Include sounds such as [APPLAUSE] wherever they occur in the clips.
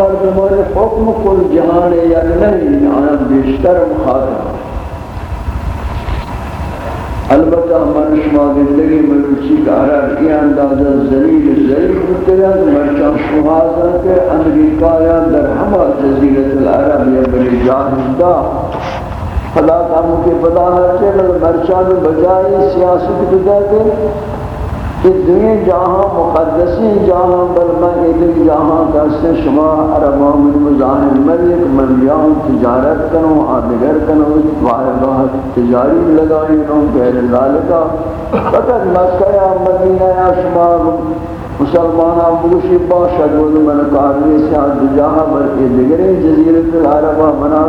مردمان حکم کل جہان یا نہیں، آیا بیشتر مخاطر البتہ من شما زندگی ملوچی کا عرب یہ اندازہ ذلیل ذلیل ہوتے ہیں۔ مرچہ شمازہ کے امریکہ یا در ہمہ جزیرت العرب یا بلی جاہدہ خدا کاموں کے پدا ہے کہ مرچہ میں بجائے سیاست بدا کے کہ دنیا جہاں مقدسی جہاں بل میں ایک جہاں کہتے شما عربہ من مزاہم ملک من بیاؤں تجارت کنوں آدگر کنوں واحدہ تجاری لگائی رہوں غیر لالکا فقط مکہ یا مدینہ یا شما مسلمانہ بوشی باشد و من کارنی سے آج جہاں بلکہ دیگرین جزیرت العربہ بنا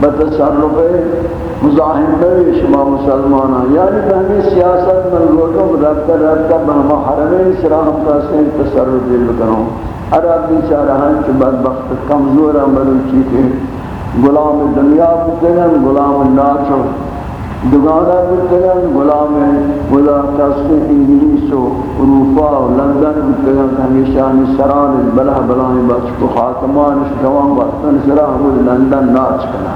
بتصرف مزاحم بے شما مسلمان یعنی بہمی سیاست من لوٹوں ربتا ربتا بہما حرمین سراہم کا سین تصرف دل کروں عرب بیچارہ ہیں کہ بدبخت کمزورا ملوچی کے غلام دنیا بتگن غلام ناچو دگانا بتگن غلام غلام تاسو انگلیس و اروپا و لندن بتگن ہمیشہ سران بلہ بلائیں بچ کو خاتمان شکوان وقتن سرا ہمود لندن ناچ کنا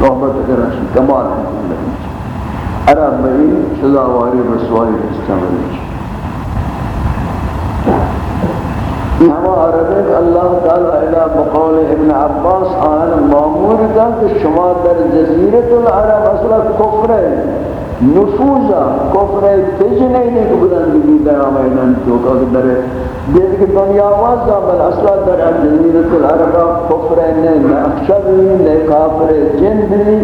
صحبت کرشن کمال عرب میں سزاواری رسوائی استعمال ہم عربی اللہ تعالی الہ بقول ابن عباس آن معمور دا کہ شما در جزیرت العرب اصلا کفر نفوذا کفر تجنی نہیں کہ بدن بھی در آمینن تو کہ در دید کہ دنیا واسا بل اصلا در جزیرت العرب کفر نہیں نقشد نہیں کافر جن بھی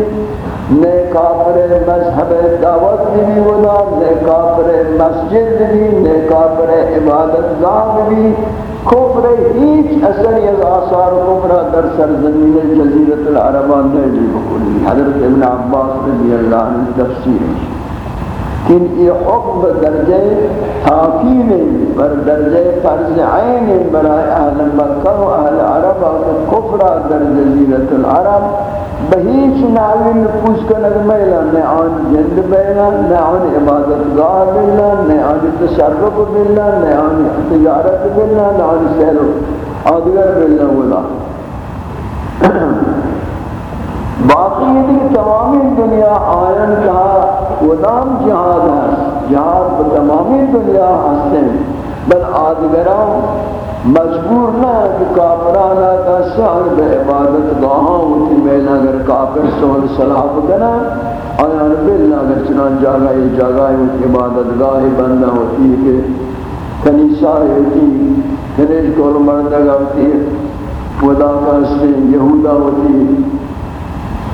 نہ کافر مذہب دعوت بھی ولا نہ کافر مسجد بھی نہ کافر عبادت گاہ بھی کفر هیچ اثری از آثار کفر در سرزمین جزیرت العربان نہیں بکلی حضرت ابن عباس رضی اللہ عنہ تفسیر کہ یہ حکم درجہ حاکیم بر درجہ فرض عین برای اہل مکہ و اہل عرب کفر در جزیرت العرب بہیچ ناوی نفوس کا نگمیلا نہ آن جند بیلا نہ آن عبادت گاہ بیلا نہ آن تصرف بیلا نہ آن تجارت بیلا نہ آن سہر آدگر بیلا ولا [CLEARS THROAT] باقی یہ تمامی دنیا آئین کا ودام جہاد ہے جہاد تمامی دنیا ہستیں بل آدگران مجبور نہ کہ کافرانا کا شان بے عبادت گاہاں ہوتی میں اگر کافر سول صلاح بکنا آیا باللہ اگر چنان جاگا یہ جاگا ہوتی عبادت گاہ بندہ ہوتی ہے کہ کنیسہ ہوتی کنیج کول مردگا ہوتی ہے، ودا کا اسلام یہودا ہوتی ہے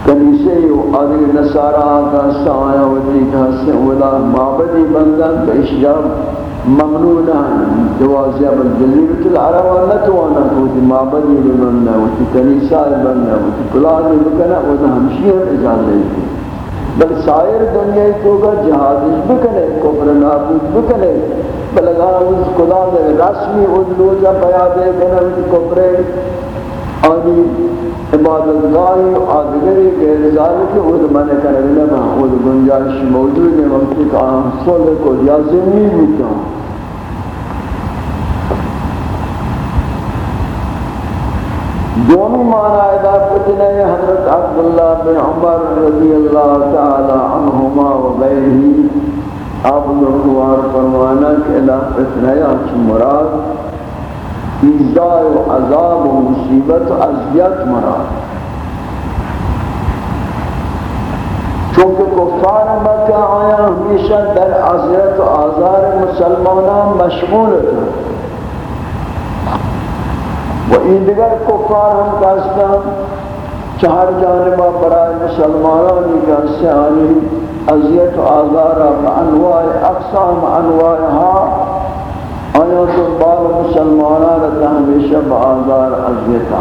کنیسے آدھے نصارہ کا سایہ ہوتی ہے کہ ودا، معبدی بندہ تو بشجاب ممنونا دوازیا بل جزیرت العرب اللہ توانا کوتی معبدی بمنا وتی کنیسہ بمنا وتی کلاد بکنا وتا ہمشیہ اجازت ہے بل سائر دنیا کو کا جہادش بکنے، کفر نابود بکنے. بل اگر اس خدا رسمی ادلوزہ پیا دے کنا وتی کفر آنی عبادت گاہی آدگری غیر ذالک خود من کرنے میں خود گنجائش موجود ہے وقت کا سول کو یازمی بکتا دومی معنی ادا فتنہ حضرت عبداللہ بن عمر رضی اللہ تعالی عنہما و غیرہی۔ آپ نرخوار فرمانا کہ ادا فتنہ چھ مراد ایزاء و عذاب و مصیبت و عذیت مراد چونکہ کفار مکہ آیا ہمیشہ در عذیت و آزار مسلمانان مشغول تھا و این دیگر کفار ہم کہستا چہر جانبہ برای مسلمانانی کہستے آنی عذیت و آزارا بانواع اقسام انواعها آیا تو بال مسلمانان رہتا ہمیشہ بآزار عذیتا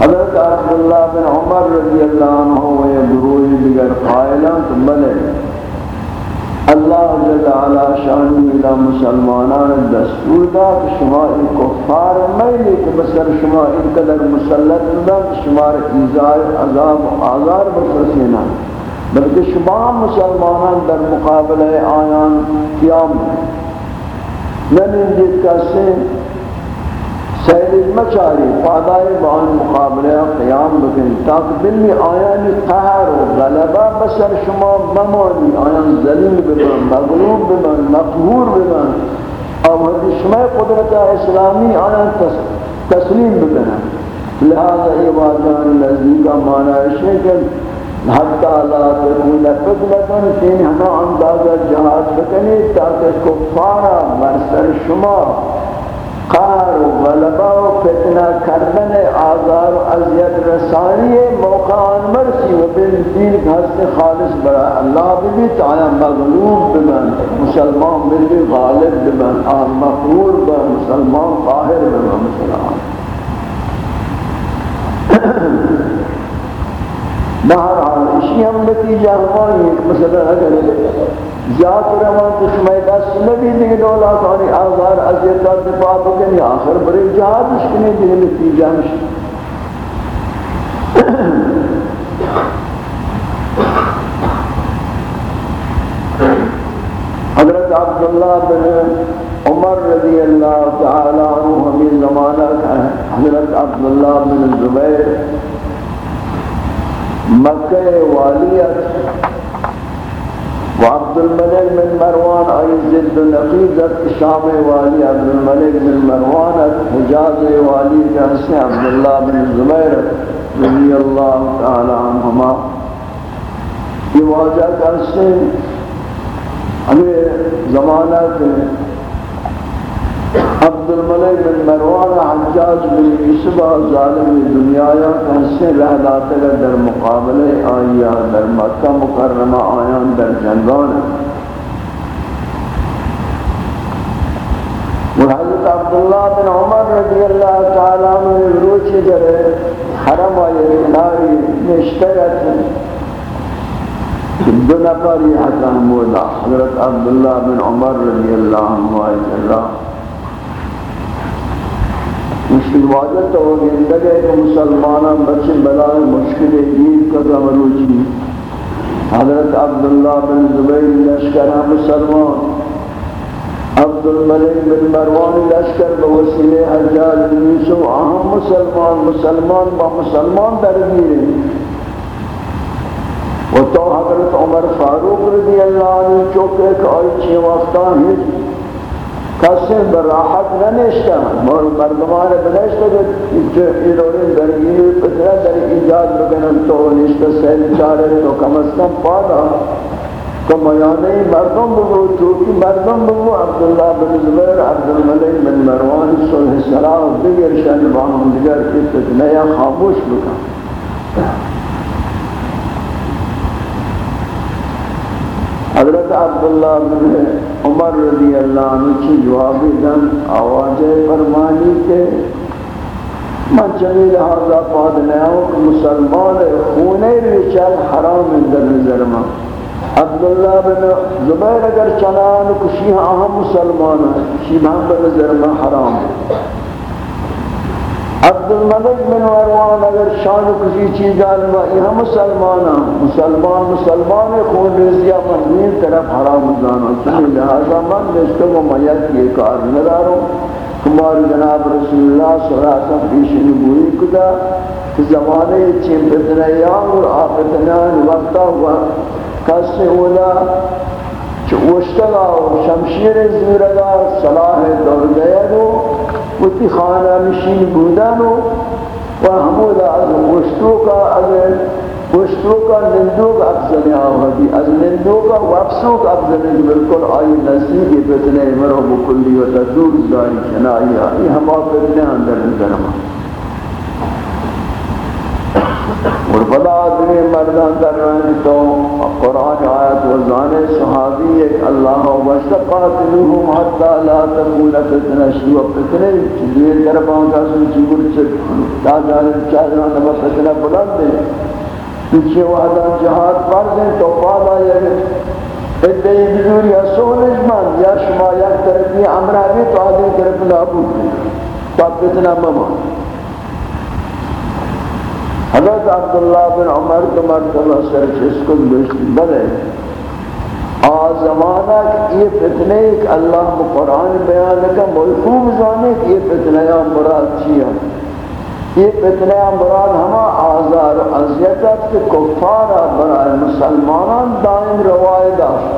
حضرت عبداللہ بن عمر رضی اللہ عنہ و یہ گروہ دیگر قائلان تو بلے، اللہ جل علا شانی الى مسلمانان دستور دا شما این کفار میلی کہ بسر شما این قدر مسلط دا کہ شما ایزار عذاب و آزار بسرسینا. بلکہ شما مسلمانان در مقابل آیان قیام نمین جیت کا سین مچاری فادائی بان مقابلہ قیام بکن تاک دلی آیانی قہر و غلبہ بسر شما ممانی، آیان ذلیل ببن، مغلوب ببن مقهور ببن اور حدی شما قدرت اسلامی آیان تسلیم ببن۔ لہذا یہ واجان نزدیکا معنی ہے کہ حتی لا تکون فتنتن تین ہمیں اندازہ جہاد بکنی تاکہ کفارا مرسر شما قار و غلبہ و فتنہ کردن آزار و عذیت رسانی موقع آن مرسی و بین دین حسن خالص برا اللہ بھی تعالی مغلوب بمن مسلمان بھی غالب بمن آن مقبول بمن مسلمان قاہر بمن مسلمان. بہرحال اسی ہم نتیجہ ہماری مثلا اگر ذات روان تو شمائی دست نبی دیگه دولا کانی آزار عزیتا دفاع بکنی، آخر بری جہاد اشکنی دیگه نتیجہ مشی حضرت عبداللہ بن عمر رضی اللہ تعالی عنہ ہمیں زمانہ کا ہے۔ حضرت عبداللہ بن زبیر مکہ والیت وعبد الملك بن مروان أي زد نقيزة شام والي عبد الملك بن مروان، حجاز والي جانسي عبد الله بن زبير رضي الله تعالى عنهما یہ واجہ کرسے ہمیں زمانہ کے عبد الملک بن مروان حجاج بن عصبہ ظالم دنیا یا کہنسے رہدات در مقابل آیا در مکہ مکرمہ آیان در جنگان حضرت عبداللہ بن عمر رضی اللہ تعالیٰ عنہ روچ در حرم آئی کناری نشتیت دو نفری حسن حضرت عبداللہ بن عمر رضی اللہ عنہ مشکل واجہ تو گندگے کہ مسلمانہ بچے بلائے مشکل دین کا زمروچی جی۔ حضرت عبداللہ بن زبیر لشکرہ مسلمان۔ عبد الملک بن مروان لشکر بوسیل حجاج بن یوسف اہم مسلمان مسلمان با مسلمان درگیر و تو حضرت عمر فاروق رضی اللہ عنہ چوکے کہ آئی چی وقتا ہی کسی براحت ننشتا مردمان بنشتا کہ ایرورین درگیری پترہ در ایجاد بکنن تو نشتا سیل چارے تو. کم از کم پادا. تو میانے مردم بگو. چوکی مردم بگو. عبداللہ بن زبیر، عبدالملک بن مروان، صلح سلام، دیگر شن باہم دیگر کس نیا خاموش بکن. حضرت عبداللہ بن عمر رضی اللہ عنہ کی جوابی دن آواز فرمانی کے من چنی لحاظہ پاد نیاؤں کہ مسلمان خونے ریچل حرام در نظر میں۔ عبداللہ بن زبیر اگر چنان کشی اہم ہاں مسلمان ہے شیبہم بنظر میں حرام۔ ہے عبد الملک بن مروان اگر شان کسی چیز جانبا یہ مسلمان مسلمان مسلمان خون ریزیا من طرف حرام جانا چلی لہذا من نشتم و میت یہ کار نداروں۔ کمار جناب رسول اللہ صلی اللہ علیہ وسلم پیش نبوئی کدا کہ زمانے چین فتنیان اور آفتنیان وقتا ہوا، کس سے اولا وشتگا و شمشیر زورگا صلاح دور گیا دو وتی خانہ نشین بودانو و حمود از وشتو کا از وشتو کا نندو کا افضل آوہدی از نندو کا وفسو کا افضل بالکل آئی نزدیکی فتنے مرو بکلی و تدور داری شنائی آئی ہما فتنے اندر انترما اور بلا آدمی مردان در رہنے تو قرآن آیت وزان صحابی ایک اللہ وَاسْتَقَاتِلُهُمْ حَتَّى لَا تَكُونَ فِتْنَ شُوَ فِتْنِ چیزوئے دربان کا سن چیگر چک تا چاہران نبا فتنہ بلند دے پیچھے وحدہ جہاد فرض ہیں، تو پادا یہ ادھائی بزوری سونج من یا شما یک طرفی عمرہ بھی تو آدھے طرف نابود تا فتنہ ممان حضرت عبداللہ بن عمر کو مرتبہ سر جس کو بشتی بلے آزمانہ یہ فتنے ایک اللہ قرآن بیان کا ملکوم زانے کہ یہ فتنہ یا مراد چیا یہ فتنہ یا مراد ہما آزار و عذیتت کے کفارہ برائے مسلمانان دائم روائی داشت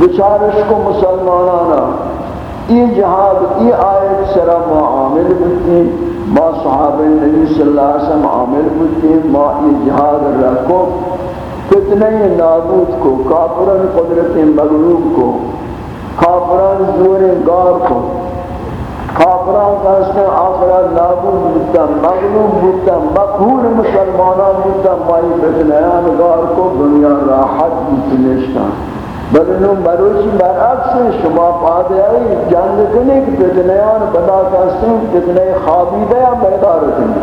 بچارش کو مسلمانانا یہ جہاد، یہ آیت سرا معامل بلتی ما صحابہ نبی صلی اللہ علیہ وسلم عامل بلتی ما یہ جہاد رکھو فتنہ نابود کو، کافران قدرت مغلوب کو، کافران زور گار کو، کافران کا اس نے آخرات نابود بودتا مغلوب بودتا مقہور مسلمانان بودتا مائی فتنیان گار کو، دنیا راحت بودتا بلنو مروچی برعکس شما پادیائی جنگ کنی کہ فتنیان بدا کسیں فتنی خوابیدہ یا بیدار کنی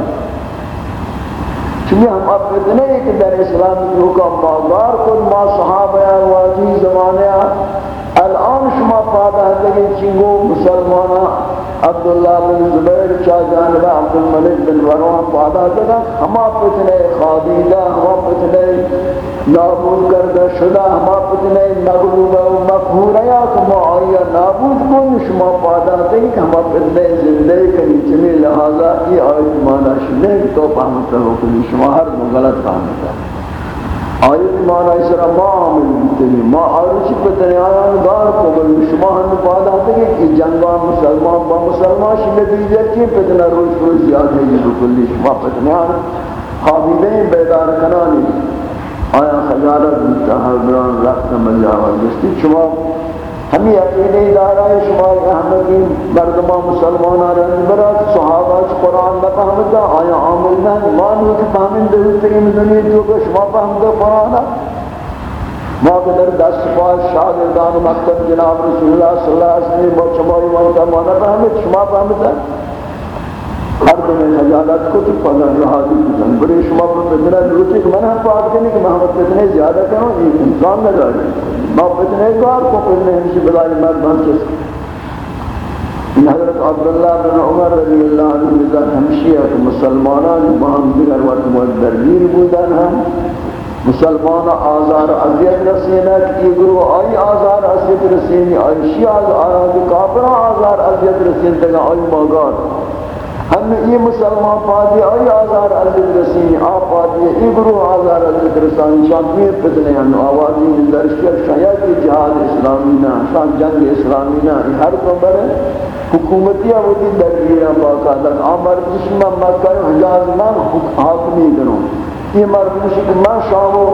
چونکہ ہم اب اتنے ایک در اسلام کی حکم مازار کن، ما صحابہ واجی زمانہ الان شما پادا ہے چنگو مسلمانہ عبداللہ بن زبیر چاہ جانبہ عبدالملک بن وروان پادا ہے ہما پتنے خادیدہ ہما پتنے نابود کردہ شدہ، ہما پتنے مغلوبہ و مقہورہ یا کما آئیا نابود کن، شما پادا ہے کہ ہما پتنے زندگی کنی چمی لہذا یہ آیت مانا شدہ کہ تو پہمتا ہو کنی، شما ہر غلط پہمتا ہے آیت مانا اسرا ما عامل بتنی ما آرچی پتنی آیان دار کو بل شما ہم پادا ہے کہ جنگا مسلمان با مسلمان شی نتیجہ کی پتنی روز روز زیادہ ہے بکلی شما پتنی آیان خابیدیں بیدار کنانی آیا خجالت بودتا حضران رفت مجاور جستی شما ہمی اپنے ادارہ شما احمدی مردمہ مسلمان رہن برات صحابہ قرآن نہ فهمتا آیا عامل نہ مانو کہ فهمن دے تریم دنیا جو کہ شما فهمتا قرآن ما در دست پاس شاگردان مکتب جناب رسول اللہ صلی اللہ علیہ وسلم و شما ایمان ما نہ فهمت شما فهمتا ہر دن خجالت کو تو پناہ رہا دی کن بڑے شما پر بدنا روچے کہ میں نے پاک کرنے کہ محمد فتنے زیادہ کروں یہ انسان نہ جائے۔ ما فتنے کار کو فتنے ہمشی بلائی مرد ہم چس حضرت عبداللہ بن عمر رضی اللہ عنہ بزن ہمشی ہے کہ مسلمانان مہم دیگر وقت مدرگیر بودن ہم مسلمان آزار عذیت رسینا کہ گروہ آئی آزار عذیت رسینی، آئی شیعہ آزار کافرہ آزار عذیت رسین، تگا آئی ماغار ہم یہ مسلمان پادی آئی آزار عزیز رسینی آپ پادی ای گروہ آزار عزیز رسانی شامیر فتنے ہیں آوازی من درشکر شاید کی جہاد اسلامی نا، شان جنگ اسلامی نا ہر کمبر ہے حکومتی آوازی درگیرہ باقا لگ آمر دشمہ مکہ حجاز من حاکمی کروں یہ مرد مشکل من شامو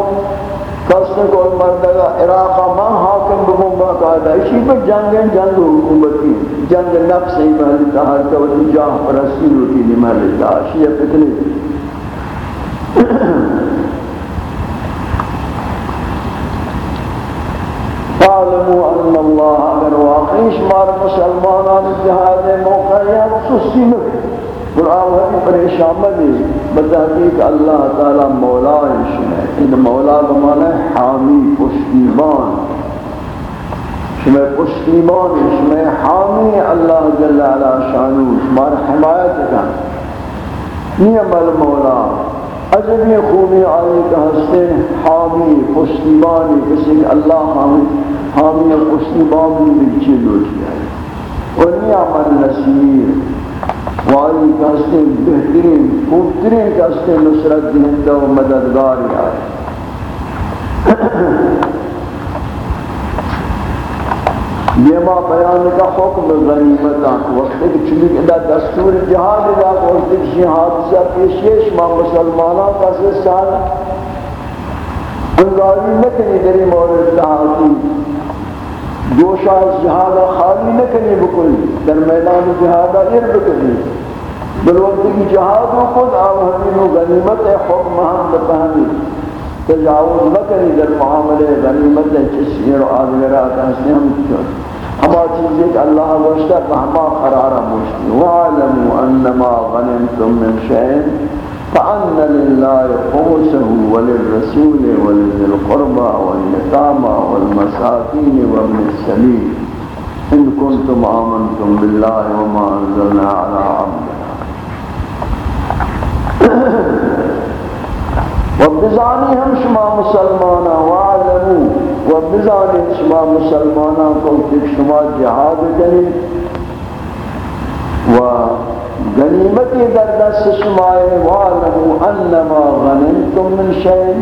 کس کو مردگا عراق ما حاکم بمون باقاعدہ اسی پر جنگ جنگ حکومتی. جنگ نفس ہی محل تحر کا جاہ پرستی روٹی دی محل تحر شیعہ فتنی [CLEARS THROAT] تعلموا ان اللہ اگر واقعی شمار مسلمانان جہاد موقع یا خصوصی میں قرآن ہے پریشان مدی بتحقیق اللہ تعالی مولا شمع ان مولا بمانا حامی پشتیبان شمع پشتیبان شمع حامی اللہ جل علا شانو شمار حمایت کا۔ نیم المولا عجبی خوبی آئی کا ہستے حامی پشتیبانی کسی اللہ حامی حامی پشتیبان بھی چیز ہوتی ہے۔ اور نیم النسیر وائی کستے بہترین، خوبترین کستے نصرت دہندہ و مددگار آئے یہ ما بیان کا حکم غنیمت وقت کہ چلی کہ دستور جہاد دا، وقت کہ حادثہ پیشیش ما مسلمانوں کا سے سال انگاری نکنی دری مورد تحاکی گوشہ جہاد خالی نہ نکنی بکلی در میدان جہاد ایر بکنی بلوقت کی جہاد و خود آوہمین و غنیمت حکم ہم بفہمی تجاوز نہ نکنی در معاملے غنیمت چسیر و آدھگرات ہستے ہم چون۔ ہما چیزیں کہ اللہ وشتہ فہما قرارا مشتی وَعَلَمُوا أَنَّمَا غَنِمْتُم مِّن شَيْءٍ۔ فأن لله خمسه وللرسول ولذي القربى واليتامى والمساكين وابن السبيل إن كنتم آمنتم بالله وما أنزلنا على عبدنا و بزانی ہم شما مسلمانا وعلمو و شما مسلمانا کو شما جہاد کنی و غنیمتی در دست شما وعلمو انما غنمتم من شئ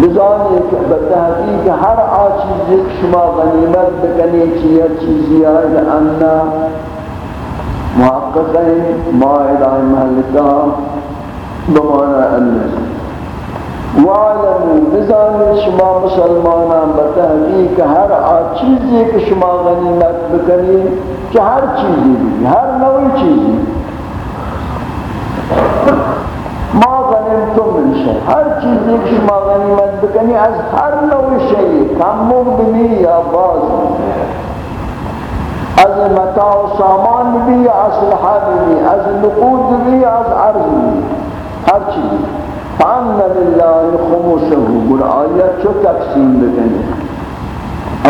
بزانی کہ بتحقیق ہر آچیز شما غنیمت بکنی چیئے چیزی آئے انا محقق ہیں مائدہ محلتا بمانا اللہ وعلمو بزانی شما مسلمانا بتحقیق ہر آچیزی کہ شما غنیمت بکنی۔ کہ ہر چیزی بھی ہر نوی چیزی ما غنیمتم من شيء ہر چیز ایک شما غنیمت بکنی از ہر نوع شیء کم بنی یا باز۔ از متاع و سامان بھی یا اسلحہ بھی، از نقود بھی یا از عرض بھی۔ ہر چیز۔ فان لله خمسه گل آیت چو تقسیم بکنی۔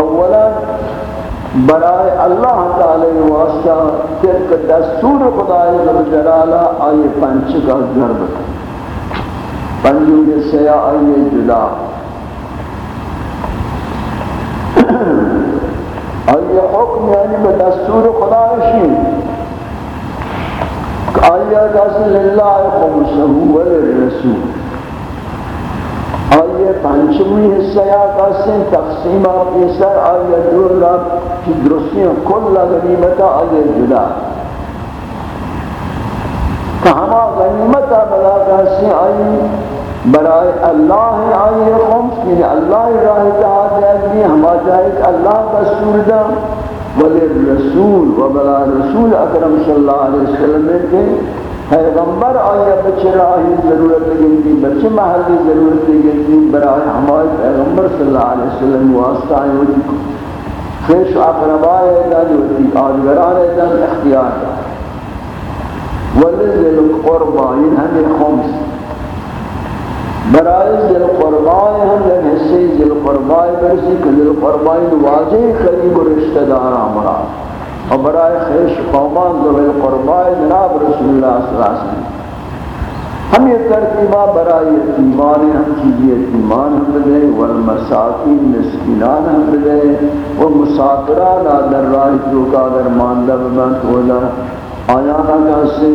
اولا برائے اللہ تعالی واسطہ تلک دستور خدای جلالہ آئی پنچ کا ضرب پنجور سیا آئیے جدا۔ آئیے حکم یعنی بدستور خدا شین۔ آئیے دست للہ خمسہو وللرسول آئیے پنچمی حصہ یا قسم تقسیمہ پیسر آئیے دور رب کی درستیاں، کل غنیمتا آئیے جدا. کہ ہما غنیمتا بلا قسم آئیے برائے اللہ آئی خمس یعنی اللہ راہ جہاد ہے ہما چاہے اللہ کا سوردہ ولی رسول و بلا رسول اکرم صلی اللہ علیہ وسلم کے پیغمبر آیا بچے راہی ضرورت گنتی بچے محلی ضرورت گنتی برائے ہمارے پیغمبر صلی اللہ علیہ وسلم واسطہ آئے ہوتی۔ خیش اقربائے دن ہوتی آدگران دن اختیار ولی ذل قربہ یہ ہمیں خمس۔ برائے ذل قربائے ہم لگ حصے ذل قربائے برسی کہ ذل قربائے واضح قریب رشتہ دارا مراد۔ اور برائے خیش قومان ذل قربائے جناب رسول اللہ صلی اللہ علیہ وسلم ہم یہ ترتیبہ برائے یتیمان ہم چیزی یتیمان ہم دے، والمساکین مسکنان ہم دے و مسافران در راہ جو کا ماندہ بمانت ہو آیانا کا سے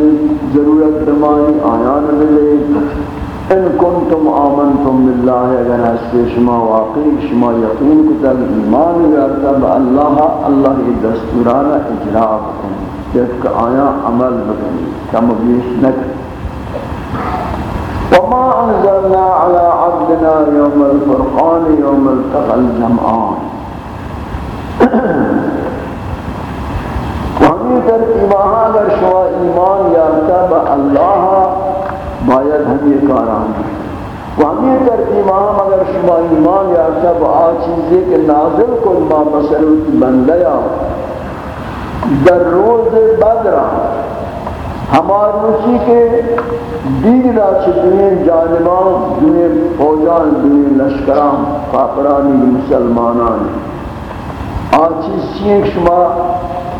ضرورت دمائی آیانا دے۔ ان کنتم آمنتم بالله اگر ہستے شما واقعی شما یقین کتل ایمان یارتا با اللہ اللہ دستورانا اجرا بکنی جبکہ آیا عمل بکنی کم بیش نکر وما انزلنا على عبدنا يوم الفرقان يوم التقى الجمعان۔ وہمی ترتیبہ اگر شما ایمان یارتا با اللہ باید ہم یہ کاران و ہم یہ ترتیب ہم اگر شما ایمان یا سب آ چیزیں کہ نازل کو ما مسلوت بندیا در روز بدر ہمار روچی کے دیگرہ چھتنے جانبان دنیا فوجان دنیا لشکران فاقرانی مسلمانان۔ آچیز چیئے شما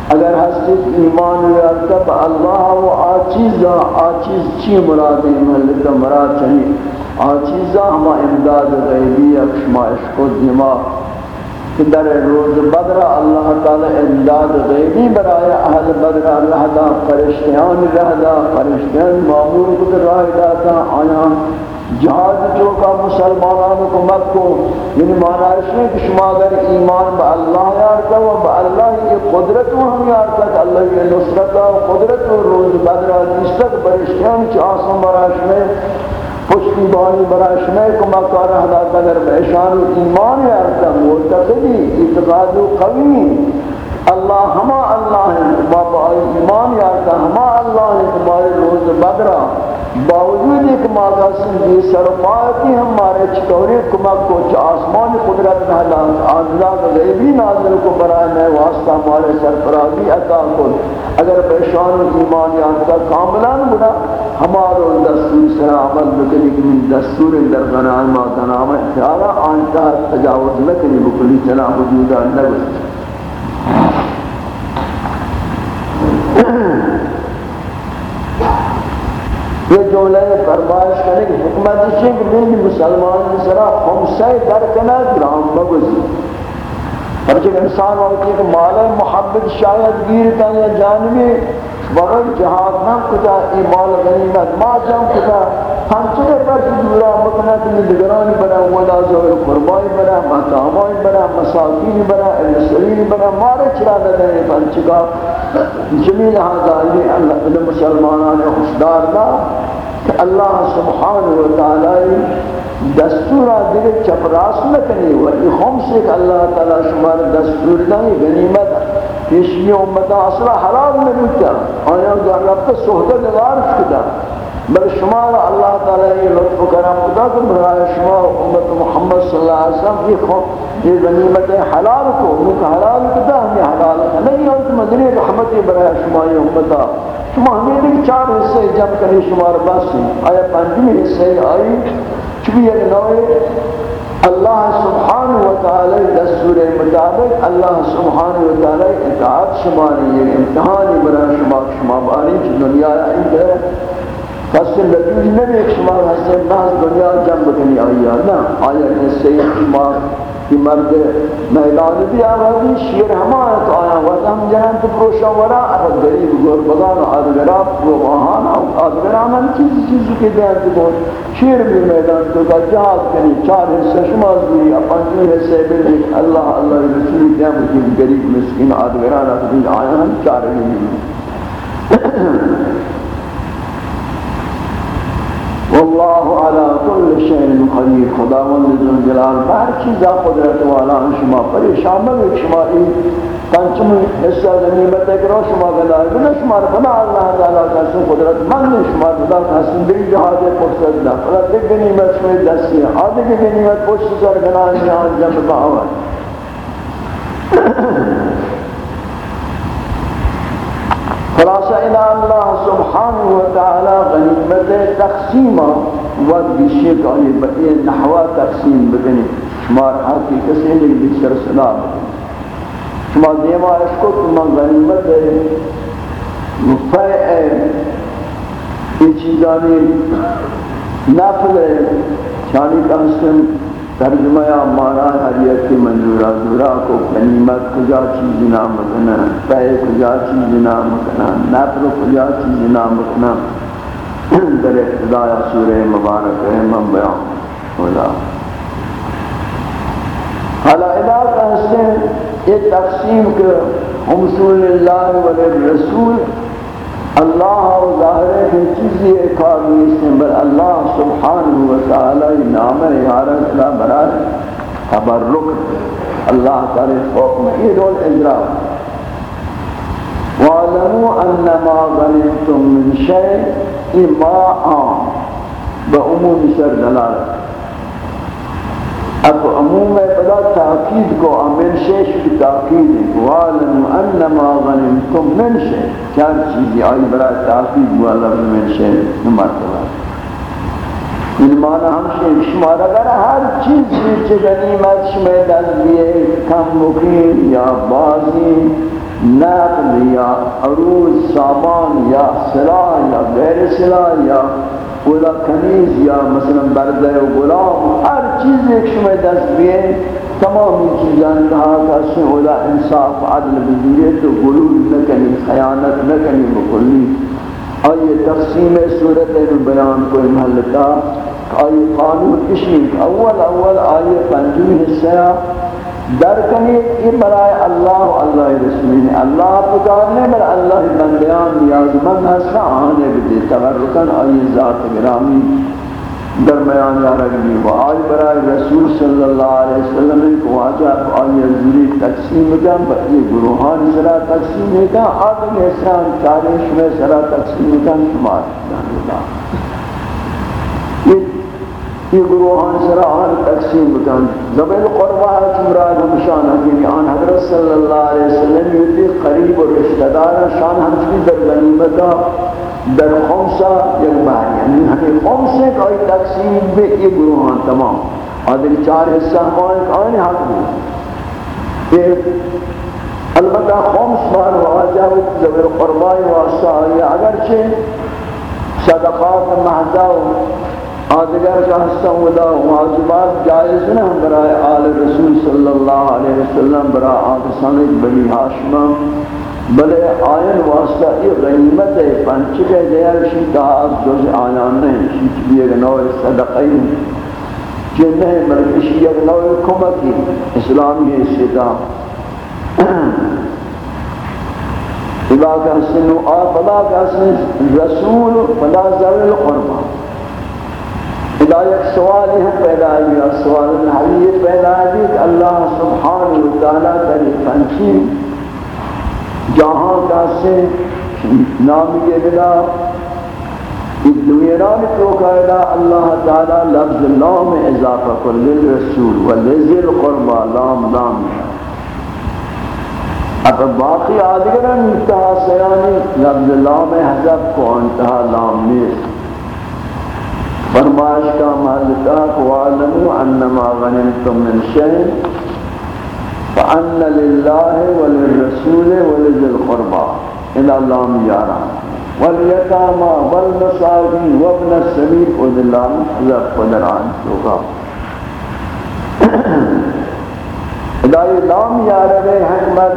اگر حسد ایمان یارتا با اللہ و آچیزا آچیز چی مراد ہے محلتا مراد چاہیے۔ آچیزا ہما امداد غیبی اکشما عشق و دماغ۔ کہ در روز بدر اللہ تعالی امداد غیبی برای اہل بدر اللہ دا فرشتیان رہ دا فرشتیان معمول کو در راہ داتا آیان جہاد جو کا مسلمانان کو مت کو یعنی معنی اس میں کہ شما اگر ایمان با اللہ یارتا و با اللہ کی قدرت و ہم یارتا کہ اللہ کی نصرت و قدرت و روز بدر نسبت برشتیان چی آسان براش میں، پشتی بانی براش میں کو مکار احدا قدر بحشان و ایمان یار یارتا مرتقبی اعتقاد و قوی اللہ ہما اللہ ہے، بابا ایمان یارتا ہما اللہ ہے تمہارے روز بدرہ باوجود ایک ماغا سنگی سرپایتی ہمارے چکوری کمک کو چا آسمان قدرت نحلان آنزاد غیبی نازل کو برائے میں واسطہ ہمارے سرپرازی عطا کو۔ اگر پیشان ایمان یانتا کاملان بنا، ہمارو دستور سر عمل بکنی کہ من دستور در غنائم آتا نام احتیارا تجاوز لکنی بکلی چنا وجودا نگو یہ جملے فرمائش کرنے کی حکمت ہے کہ میں مسلمان کی سرا خمسہ درکنا گرام بگزی۔ اور جب انسان ہوتی ہے کہ مال محبت شاید گیرتا یا جانبی بغیر جہاد نہ کتا، ای مال غنیمت ما جان کتا۔ ہم پر دورا مکنا کہ نگرانی بنا ولا زور قربانی بنا مقامان بنا مساکین بنا السلیم بنا، مارے چرا دے پر چکا جمیل ہذا اللہ مسلمانان خوشدار دا کہ اللہ سبحانہ و تعالی دستور دیگر چپ راست نکنی و ای خمس ایک اللہ تعالی شمار دستور نہیں غنیمت۔ پیشی امتا اصلا حلال نبوتا آیا در رفت صحبت دارش کتا بل شما اللہ تعالی یہ لطف کرم خدا کہ برای شما امت محمد صلی اللہ علیہ وسلم یہ خود یہ غنیمت حلال کو انہوں حلال کتا ہمیں حلال کتا نہیں ہے کہ مدنی رحمت برای شما یہ امتا شما ہمیں بھی چار حصے جمع کریں شما بس. آیا پنجمی حصے آئی؟ چونکہ یہ نوے اللہ سبحانہ و تعالی دستور مطابق اللہ سبحانہ و تعالی اطاعت شماری یہ امتحانی برای شما شما باری کی دنیا آئی ہے کسی لجوج نبی شما حسن ناز دنیا جنب کنی آئی نا آیا کہ سید شما کی مرد میدان بھی آوازی، شیر ہمارا تو آیا وقت ہم جنان تو پروشا ورا اگر گریب گور بگان آدگراب رو وہانا آدگرام ہم چیزی چیزی کے دین تو بہت شیر بھی میدان تو کا جہاد کنی چار حصہ شما دوری اپنجی حصہ بلی اللہ اللہ رسول دیم کی گریب مسکین آدگران آیا ہم چار حصہ والله على كل شيء قدير خداوند ذو جلال ہر چیز قدرت والا شما پریشان مت شما ای پنچم حصہ غنیمت ہے کہ شما گدا ہے شما بنا اللہ تعالی کا سو قدرت. من شما خدا کا سن سندری جہاد فرصت دا فلا دیکھ غنیمت میں دستی. ہے آدھے کی غنیمت پوچھ سر گنا یہاں جنب باور خلاصہ الى اللہ سبحانہ وتعالی غنیمت تقسیم وقت بیشی کا یہ بطی نحوہ تقسیم بکنی شمار حقی کسی نے بچر صدا شما دیما اشکو تمام غنیمت مفائع یہ چیزانی نفل چانی کمسن ترجمہ یا مانا حریت کی منظورہ دورا کو غنیمت کجا چیز نام کنا پے کجا چیز نام کنا نفر کجا چیز نام کنا در اقتداء سورہ مبارک ہے من بیان خدا حالا ادا کا حسن یہ تقسیم کہ حمسول اللہ ولی رسول اللہ و ظاہر ہے چیزی کار نہیں سے بل اللہ سبحانہ و تعالی نام یارت لا برای تبرک۔ اللہ تعالی فوق میں یہ دول اجرا۔ وَعَلَمُوا أَنَّ مَا غَنِمْتُم مِّن شَيْءٍ إِمَاءً بَعُمُومِ شَرْ دَلَالَةٍ اب عموم بلا تاکید کو امن شیش کی تاکید ہے انما غنمتم من شیء چار چیزی آئی بلا تاکید ہوا لفظ من شیء مرتبہ ان معنی ہم سے شمار اگر ہر چیز چیز غنیمت شمید از بیئے کم مقیم یا بازی نقل یا عروض سامان یا سلاح یا غیر سلاح یا اولا کنیز یا مثلا بردہ و غلام ہر چیز ایک شما دست بیئے تمامی چیزان کہا کہ اس میں اولا انصاف عدل بزیرے تو غلول نکنی خیانت نکنی بکلی آئیے تقسیم صورت بیان کوئی محلتا آئیے قانون کشی اول اول آئیے پنجوی حصہ در کنی یہ برائے اللہ و اللہ رسول اللہ پکارنے بر اللہ بندیان نیازمند ہستا آنے بدے تبرکن آئی ذات گرامی. درمیان یارگنی و آئی برائے رسول صلی اللہ علیہ وسلم کو واجہ آئی ازوری تقسیم کن بقی گروہان سرا تقسیم کن آدم احسان چارش میں سرا تقسیم کن شمار یہ یہ گروہان سرا تقسیم بکن. زبیل قربہ چمراد ہمشان حکیمی آن حضرت صلی اللہ علیہ وسلم یوتی قریب و رشتہ دارا شان ہمشکی در غنیمتا در خمسہ یک باری یعنی ہمیں خمسے کا ایک تقسیم بے یہ گروہان تمام. آدھر چار حصہ ہمارے آنے حق بھی البتہ خمس بار واجہ زبیل قربہ واسطہ اگرچہ صدقات محضہ آدگر کا حصہ ہودا واجبات جائز نہ برائے آل رسول صلی اللہ علیہ وسلم برائے آل سنگ بنی ہاشمہ، بلے آئین واسطہ یہ غنیمت ہے پنچکے دیا شیطہ آز جوز آیان نہیں شیط بھی ایک نوع صدقی جن نہیں مرکشی ایک نوع کمکی اسلامی حصیدہ خدا کا سنو آ خدا کا سن رسول خدا ذر القربہ۔ خدا ایک سوال ہے پیدا ہے سوال نحوی پیدا ہے کہ اللہ سبحانہ وتعالی تری پنچی جہاں کا سے نام یہ بنا اس دنیان کو قائدہ اللہ تعالی لفظ لام اضافہ کر للرسول ولذل قربا لام لام اب باقی آدھگرن انتہا سیانی لفظ لام حضب کو انتہا لام نیست۔ فرمائش کا مالکہ وعلموا انما غنمتم من شيء فان لله وللرسول ولذي القربى إلى الله ميارا واليتامى والمساكين وابن السبيل اذ الله حذف قدران شوقا الہی لام یارب حکمت.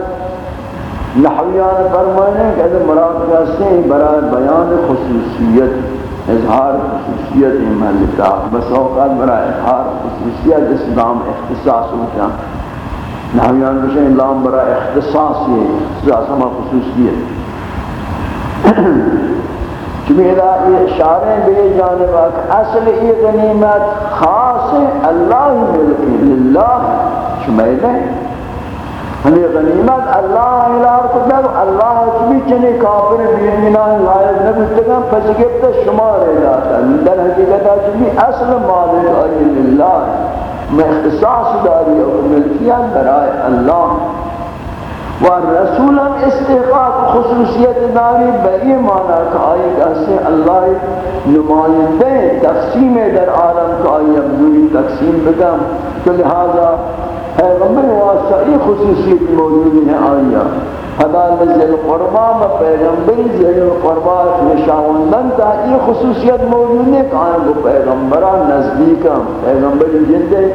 نحویان فرمانے کہ مراد کا سے برائے بیان خصوصیت. اظہار خصوصیت ملکہ بس اوقات برا اظہار خصوصیت اسلام اختصاص ہوتا نحویان بشین لام برا اختصاص یہ اختصاص ہما خصوصیت۔ [CLEARS THROAT] چمیدہ یہ اشارے بے جانب اصل یہ غنیمت خاص اللہ ملکی للہ شمیدہ ہمیں غنیمت اللہ اعلان کو دے اللہ چمی چنے کافر بیمینا لائق پس پسگتا شمار جاتا در حقیقت چمی اصل مالک علی للہ میں اختصاص داری اور ملکیت برائے اللہ۔ و رسول استحقاق خصوصیت داری بئی معنی کہ آئی کہتے اللہ نمائندے تقسیم در عالم کا آئی ابدوی تقسیم بدم تو لہذا پیغمبر واسطہ یہ خصوصیت موجود ہے آیا حدا نزل قربان و پیغمبر زیر قربان نشاوندن تا یہ خصوصیت موجود ہے کہ آئیں وہ پیغمبران نزدیکم پیغمبر جلدے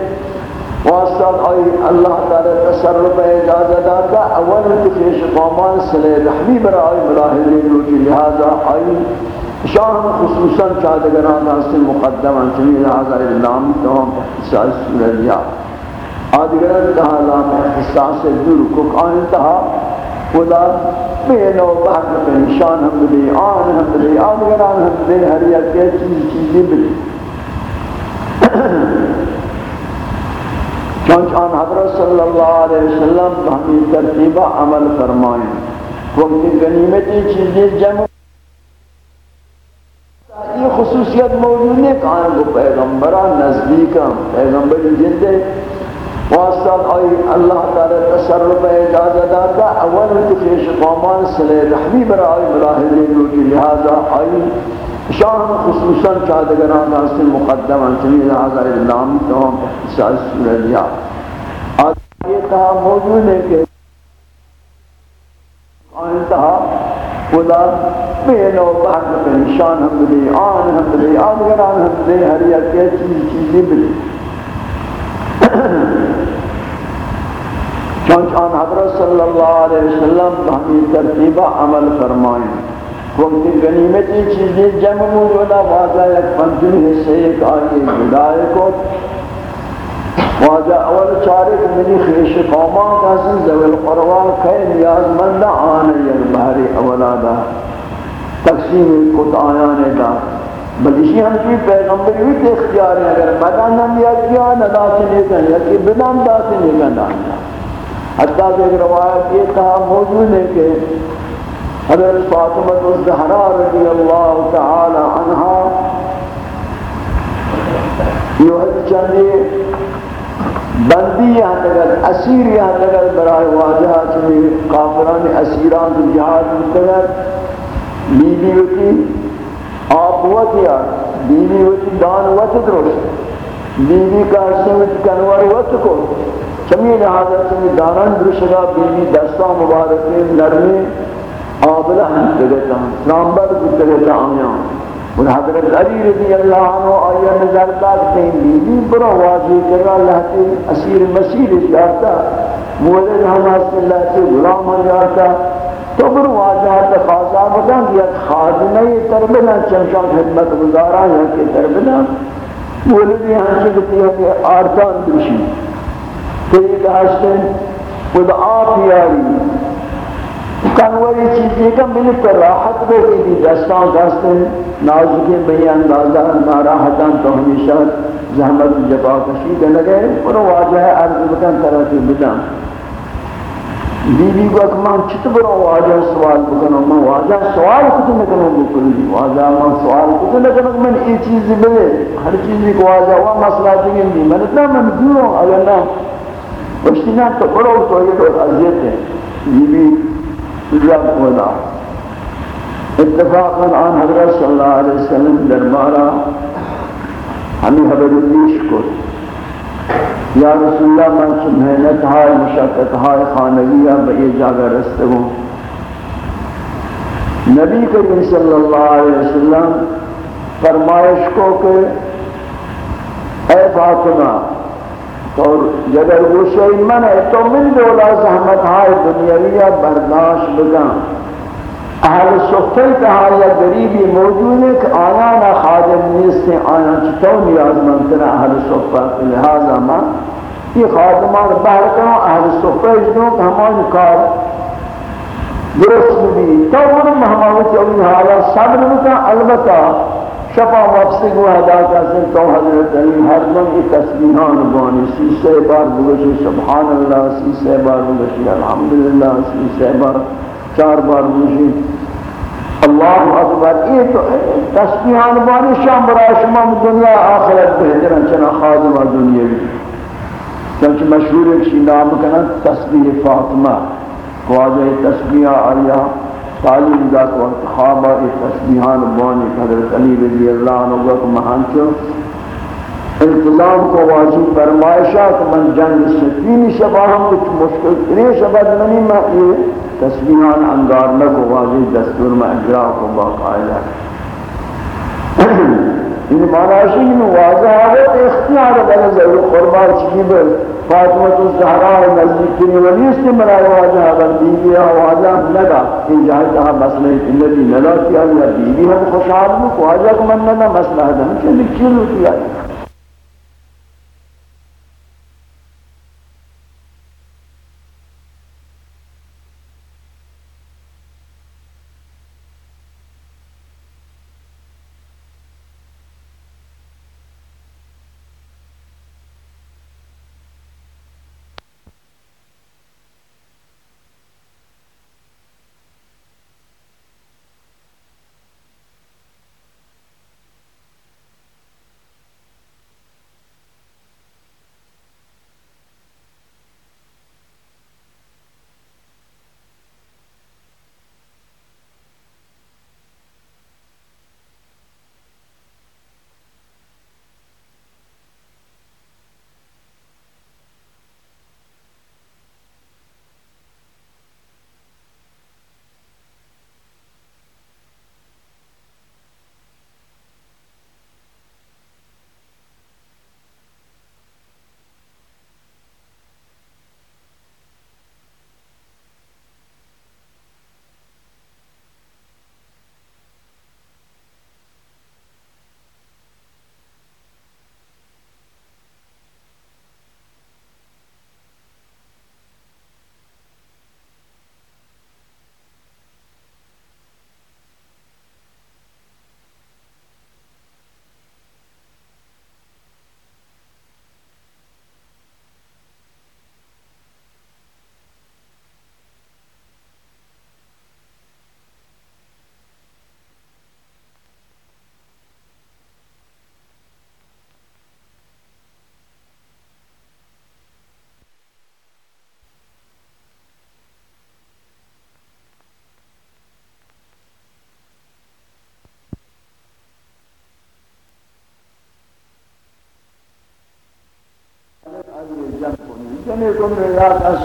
واسطہ آئی اللہ تعالی تصرف اجازت داتا اول تفیش قومان صلی رحمی برا آئی ملاحظی روچی لہذا آئی۔ شاہ خصوصا چاہدگران حاصل مقدم انچنی لہذا نام تو احساس سورہ لیا۔ آدگر انتہا لام احساس دور کو کان انتہا، خدا بین و بحر بین شان ہم دے، آن ہم دے آدگر آن ہم دے، ہر یک کے چیز چیزی بلی چونچ آن حضرت صلی اللہ علیہ وسلم ہمیں ترتیبہ عمل فرمائیں۔ وقت غنیمتی چیزیں جمع یہ خصوصیت موجود ہے کہ آن کو پیغمبران نزدیکم پیغمبر جندے واسطہ آئی اللہ تعالی تصرف اجازت داتا اول تو خیش قومان صلی رحمی برا آئی ملاحظی لوٹی لہذا آئی۔ شاہ، خصوصا چاہدگران ناصر مقدم انتنی لہذا اللہ تمام احتساس سورہ لیا آدھا یہ کہا موجود ہے کہ انتہا خدا بین و بحر بین شان ہم دے، آن ہم دے آدھگران ہم دے، ہر یک چیز چیزی بلی چونچ آن حضرت صلی اللہ علیہ وسلم ہمیں ترتیبہ عمل فرمائیں۔ وقت غنیمتی چیزیں جمع موجودہ واضح ایک پنجل حصے ایک آئی بدائے کو واضح اول چارک منی خیش قومان کا سن زوی القروان کئی نیاز مندہ آنے یک بحری اولادا. تقسیم کت آیانے دا. بلشی ہم چوی پیغمبری ہوئی تے اختیار ہے اگر بدن ہم یا کیا ندا سے نیکن یا کہ بدن دا سے نیکن. دا حتیٰ کہ روایت یہ کہا موجود ہے کہ حضرت فاطمہ الزہرا رضی اللہ تعالی عنہ یہ حد چندی بندی یہاں تگر اسیر یہاں تگر برای واجہہ چمی کافران اسیران کی جہاد مستگر بی بی ہوتی آپ وقت یا بی بی ہوتی دان وقت درست بی بی کا سمت کنور وقت کو چمی لہذا چمی داران درشگا، بیوی دستا مبارکی نرمی آبلا ہم تگتا نامبر بھی تگتا آمیان اور حضرت علی رضی اللہ عنہ آیا نظر داکتے ہیں بیدی برا واضح کرنا اللہ اسیر مسیر جاتا، مولد ہم حسن اللہ کے غلام جاتا۔ تو بر واضح تخاصا بدا کہ خادمہ تربنا چمشان خدمت گزارا ہے کہ تربنا مولد یہاں سے کہتی ہے کہ آرتان دوشی کہ ایک حسن خود آپ یاری۔ کنوری چیزی کا ملک کر راحت بے گئی دستان دستن نازکی بئی اندازہ ناراحتان تو ہمیشہ زحمت جبا کشید لگے اور واجہ عرض بکن طرح کی بدن بی بی کو اکمان چت برو واجہ سوال بکنو۔ من واجہ سوال کتو نکنو بکلی واجہ من سوال کتو نکنو من ای چیزی بلے ہر چیزی کو واجہ، وہ مسئلہ دیگن دی من اتنا من دوروں اگر نا بشتی تو برو تو یہ تو عذیت ہے۔ بی بی رب خدا اتفاقا آن حضرت صلی اللہ علیہ وسلم دربارا ہمیں حبر پیش کو یا رسول اللہ من چھ محنت ہائے مشاقت ہائے خانگیہ بئی جاگہ رستے ہوں نبی کریم صلی اللہ علیہ وسلم فرمائش کو کہ اے فاطمہ طور جگر گوشه من تو من دولا زحمت های دنیاوی برداشت بکن اہل صحبت کہا یا غریبی موجود ہے کہ نہ خادم نیست آیا چطور نیاز منتر اہل صحبت لہذا من یہ خادمان بہر کرو سختل صحبت کہ ہمان کار درست بھی۔ تو ہم ہمارے چلی حالا صبر بکن البتہ شفا وفسی کو ادا کرتے تو حضرت علی، ہر دن کی تسبیحان بانی سی سے بار بگشی سبحان اللہ سی سے بار بگشی الحمدللہ سی سے بار، چار بار بگشی اللہ اکبر، یہ تو تسبیحان بانی شام برای شما دنیا، آخرت بہترن چنا خادمہ دنیا بھی۔ چنچہ مشہور ایک شی نام کنا، تسبیح فاطمہ، خواجہ تسبیح آیا تعلیم دا کو خوابہ اس تسبیحان بانی حضرت علی رضی اللہ عنہ کو مہان چو انتظام کو واجب فرمائشہ کہ من جنگ سفین شبہ ہم کچھ مشکل ترین شبہ منی میں یہ تسبیحان انگار نہ کو واجب دستور میں اجرا کو باقاعدہ ان [CLEARS THROAT] یعنی معنی ہے کہ واضح ہے، اختیار بل ضرور قربان چیز فاطمة الزهراء نزدیکی ولی سے مرا واجہ بر بیوی واجہ لگا إن جہاں جہاں مسئلہ نبی لگا کیا یا بیوی ہم خوشحال ہوں واجہ کو من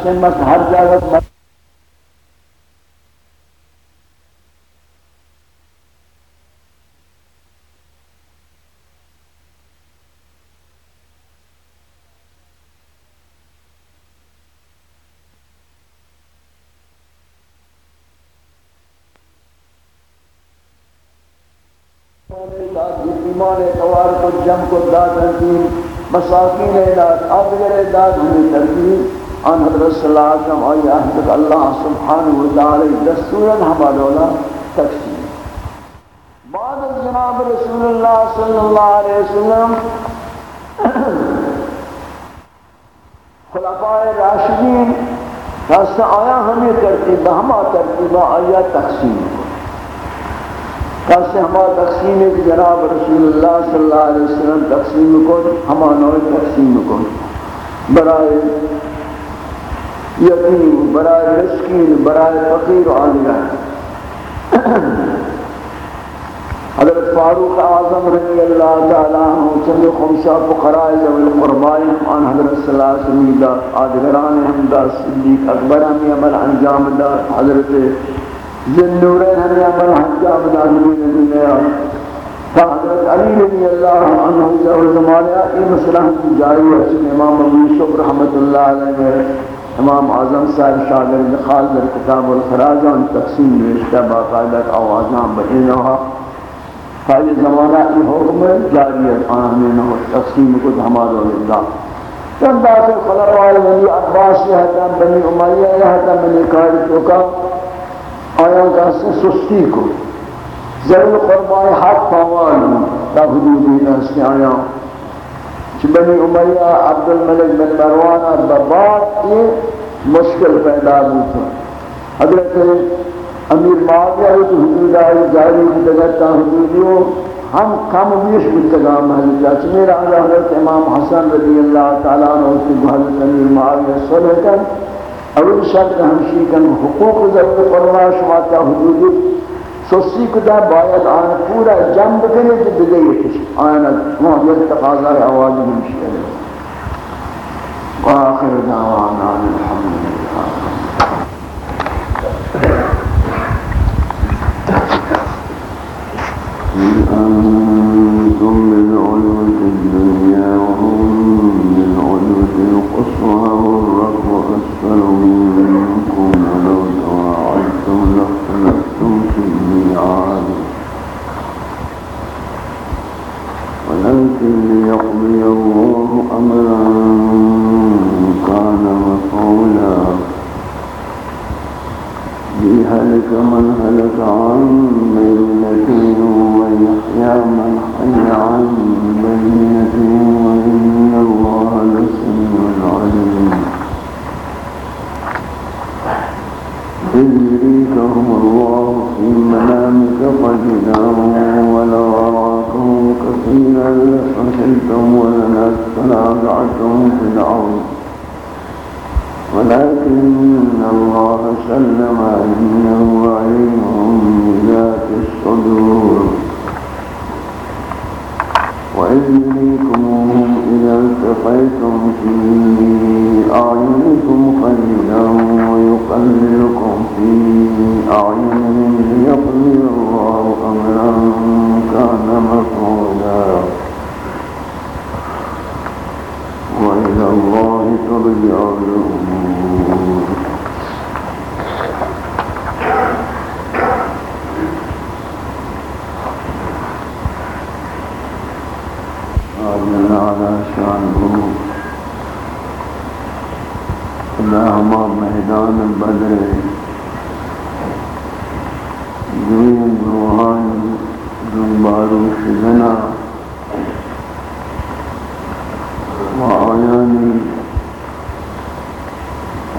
نقش مت ہر جگہ مت جم کو مساکین اعداد آبگر اعداد آن حضرت صلی اللہ علیہ وسلم آئی احمد اللہ سبحانہ وتعالی دستورا ہمارا تقسیم۔ بعد جناب رسول اللہ صلی اللہ علیہ وسلم، خلفاء راشدین راست آیا، ہمیں ترتیب ہما ترتیبہ آیا تقسیم۔ راست ہما تقسیم جناب رسول اللہ صلی اللہ علیہ وسلم تقسیم کو ہما نوع تقسیم کو برائے یقین، برائے رسکین برائے فقیر و آلیہ حضرت فاروق اعظم رضی اللہ تعالی عنہ چند خمسہ فقراء ذوی القربائن ان حضرت صلی اللہ علیہ وسلم دا آدگران ہم صدیق اکبر ہم عمل انجام دا۔ حضرت ذن نورین عمل انجام دا۔ نبی نبی حضرت علی رضی اللہ عنہ ذوی زمانہ یہ مسئلہ جاری ہے۔ امام ابو یوسف رحمۃ اللہ علیہ۔ امام اعظم صاحب شاگرد خالد کتاب الخراج تقسیم نوشتہ باقاعدہ آوازاں بہنوہا فائد زمانہ کی حکم جاریت آمین و تقسیم کو ہمارا اللہ چند داخل خلقوال بنی عباس یہ حتا بنی امیہ یہ حتا بنی کاری کا آیا کا سستی کو۔ ضرور قربائی حق پاوان تا حدودی ناسی آیا چھ بنی امیہ عبد الملک بن مروان بباد یہ مشکل پیدا ہوتا حضرت امیر معاویہ ہے تو حدود آئی جاری کی دگتا حدودیوں ہم کم بیش بتگا محل چاچ میرا حضرت امام حسن رضی اللہ تعالیٰ عنہ اس کی حضرت امیر معاویہ صلح کن اول شرط ہمشی کن حقوق ضرور قرآن شما تا حدودی سوسی کدا باید آن پورا جنب کرے جو جی بگئی کش آنا شما یہ تقاضا ہے آواز ہمشی ہے وآخر دعوانا الحمدللہ أنتم بالعلوة الدنيا وهم بالعلوة القصوى والركب أسفل منكم ليهلك من هلك عن من حي عن وإن الله لسميع عليم. إذ يريكهم الله في منامك ولو فلا السلام في العون ولكن الله سلم انه عليم بذات الصدور. وإذ يريكموهم إذا التقيتم في الله ترجع الأمور آجنا على شانه اللهم ميدان بدر دوين روحان دنبارو شدنا وآیانی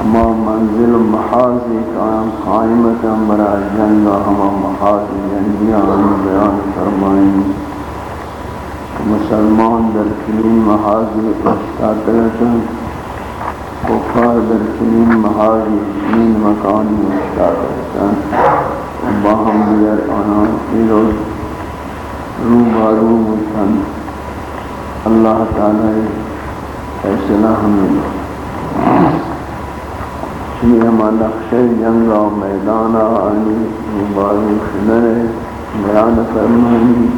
ہما منزل محاضی قائم قائمتا برای جنگا ہما محاضی جنگیان بیان فرمائیں مسلمان در کلین محاضی اشتاکرتا کفار در کلین محاضی من مکانی اشتاکرتا باہم دیگر آنا پیروز رو بارو متن اللہ تعالی فیصلہ ہمیں چلی ہما نقش جنگ و میدان آنی مبارو شنر بیان فرمانی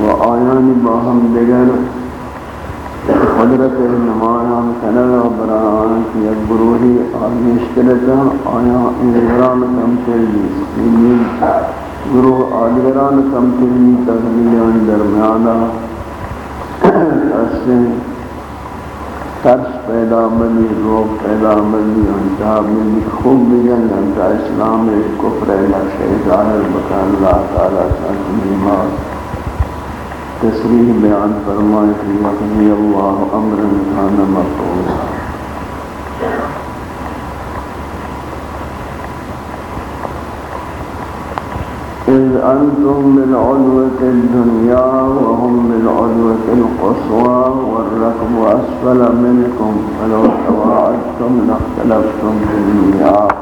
و آیانی با ہم دیگر قدرت نمایاں کنگا بران کی ایک گروہی آمیشترتا آیا ایران کمتر دی گروہ آدگران کمتر دی تغلیان اس ترس پیدا ملی روح پیدا ملی انتہاب ملی یعنی خوب بگن انتا اسلام کفر نقشہ ظاہر بکا اللہ تعالیٰ سانتی ایمان تصریح بیان فرمائے کہ یقضی اللہ امرا کان مفعولا إذ أنتم بالعدوة الدنيا وهم بالعدوة القصوى والركب أسفل منكم فلو تواعدتم لاختلفتم في الميعاد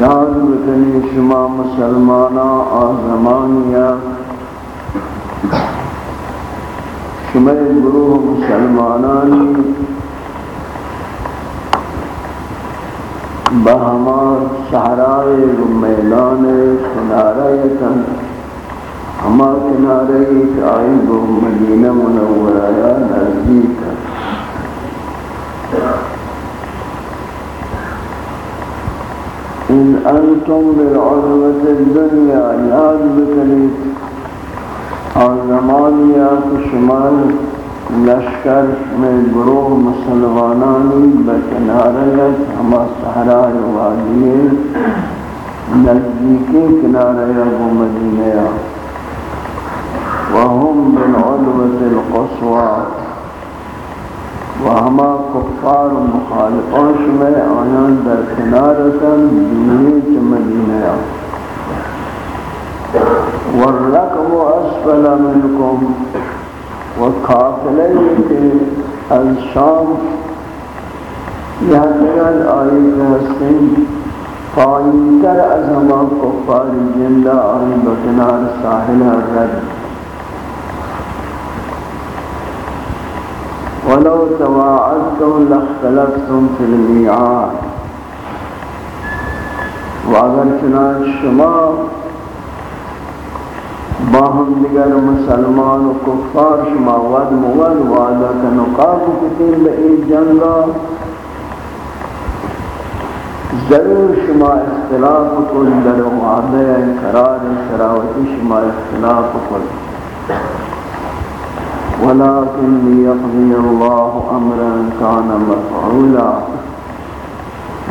یاد بکنی شما مسلمانا آزمانیا شما گروہ مسلمانانی بہما سہرائے میدان کنارے ہما کنارے آئی گو مدینہ منورہ نزدیک۔ إن أنتم بالعظمة الدنيا ياد بكريت آزمانيات شمال لشکر میں گروہ مسلمانانی بکنارت ہما صحراء وادی نزدیکی کنارہ ابو مدینہ۔ وهم بالعدوة القصوى و ہما کفار و مخالفان شمع آیان در کنارتن دنیچ مدینہ۔ والرقم اسفل منکم۔ و کافلی کے از شام یہاں تگل آئی رہستن پائنتر از ہما کفار جندہ آئی بکنار ساحل رد. ولو تواعدتم لاختلفتم في الميعاد واگر چنان شما باہم دیگر مسلمان و کفار شما ود مول وعدہ کا نقاب کتیر بئی جنگا ضرور شما اختلاف کل در وعدہ قرار شراوتی شما اختلاف کل ولكن ليقضي الله امرا كان مفعولا.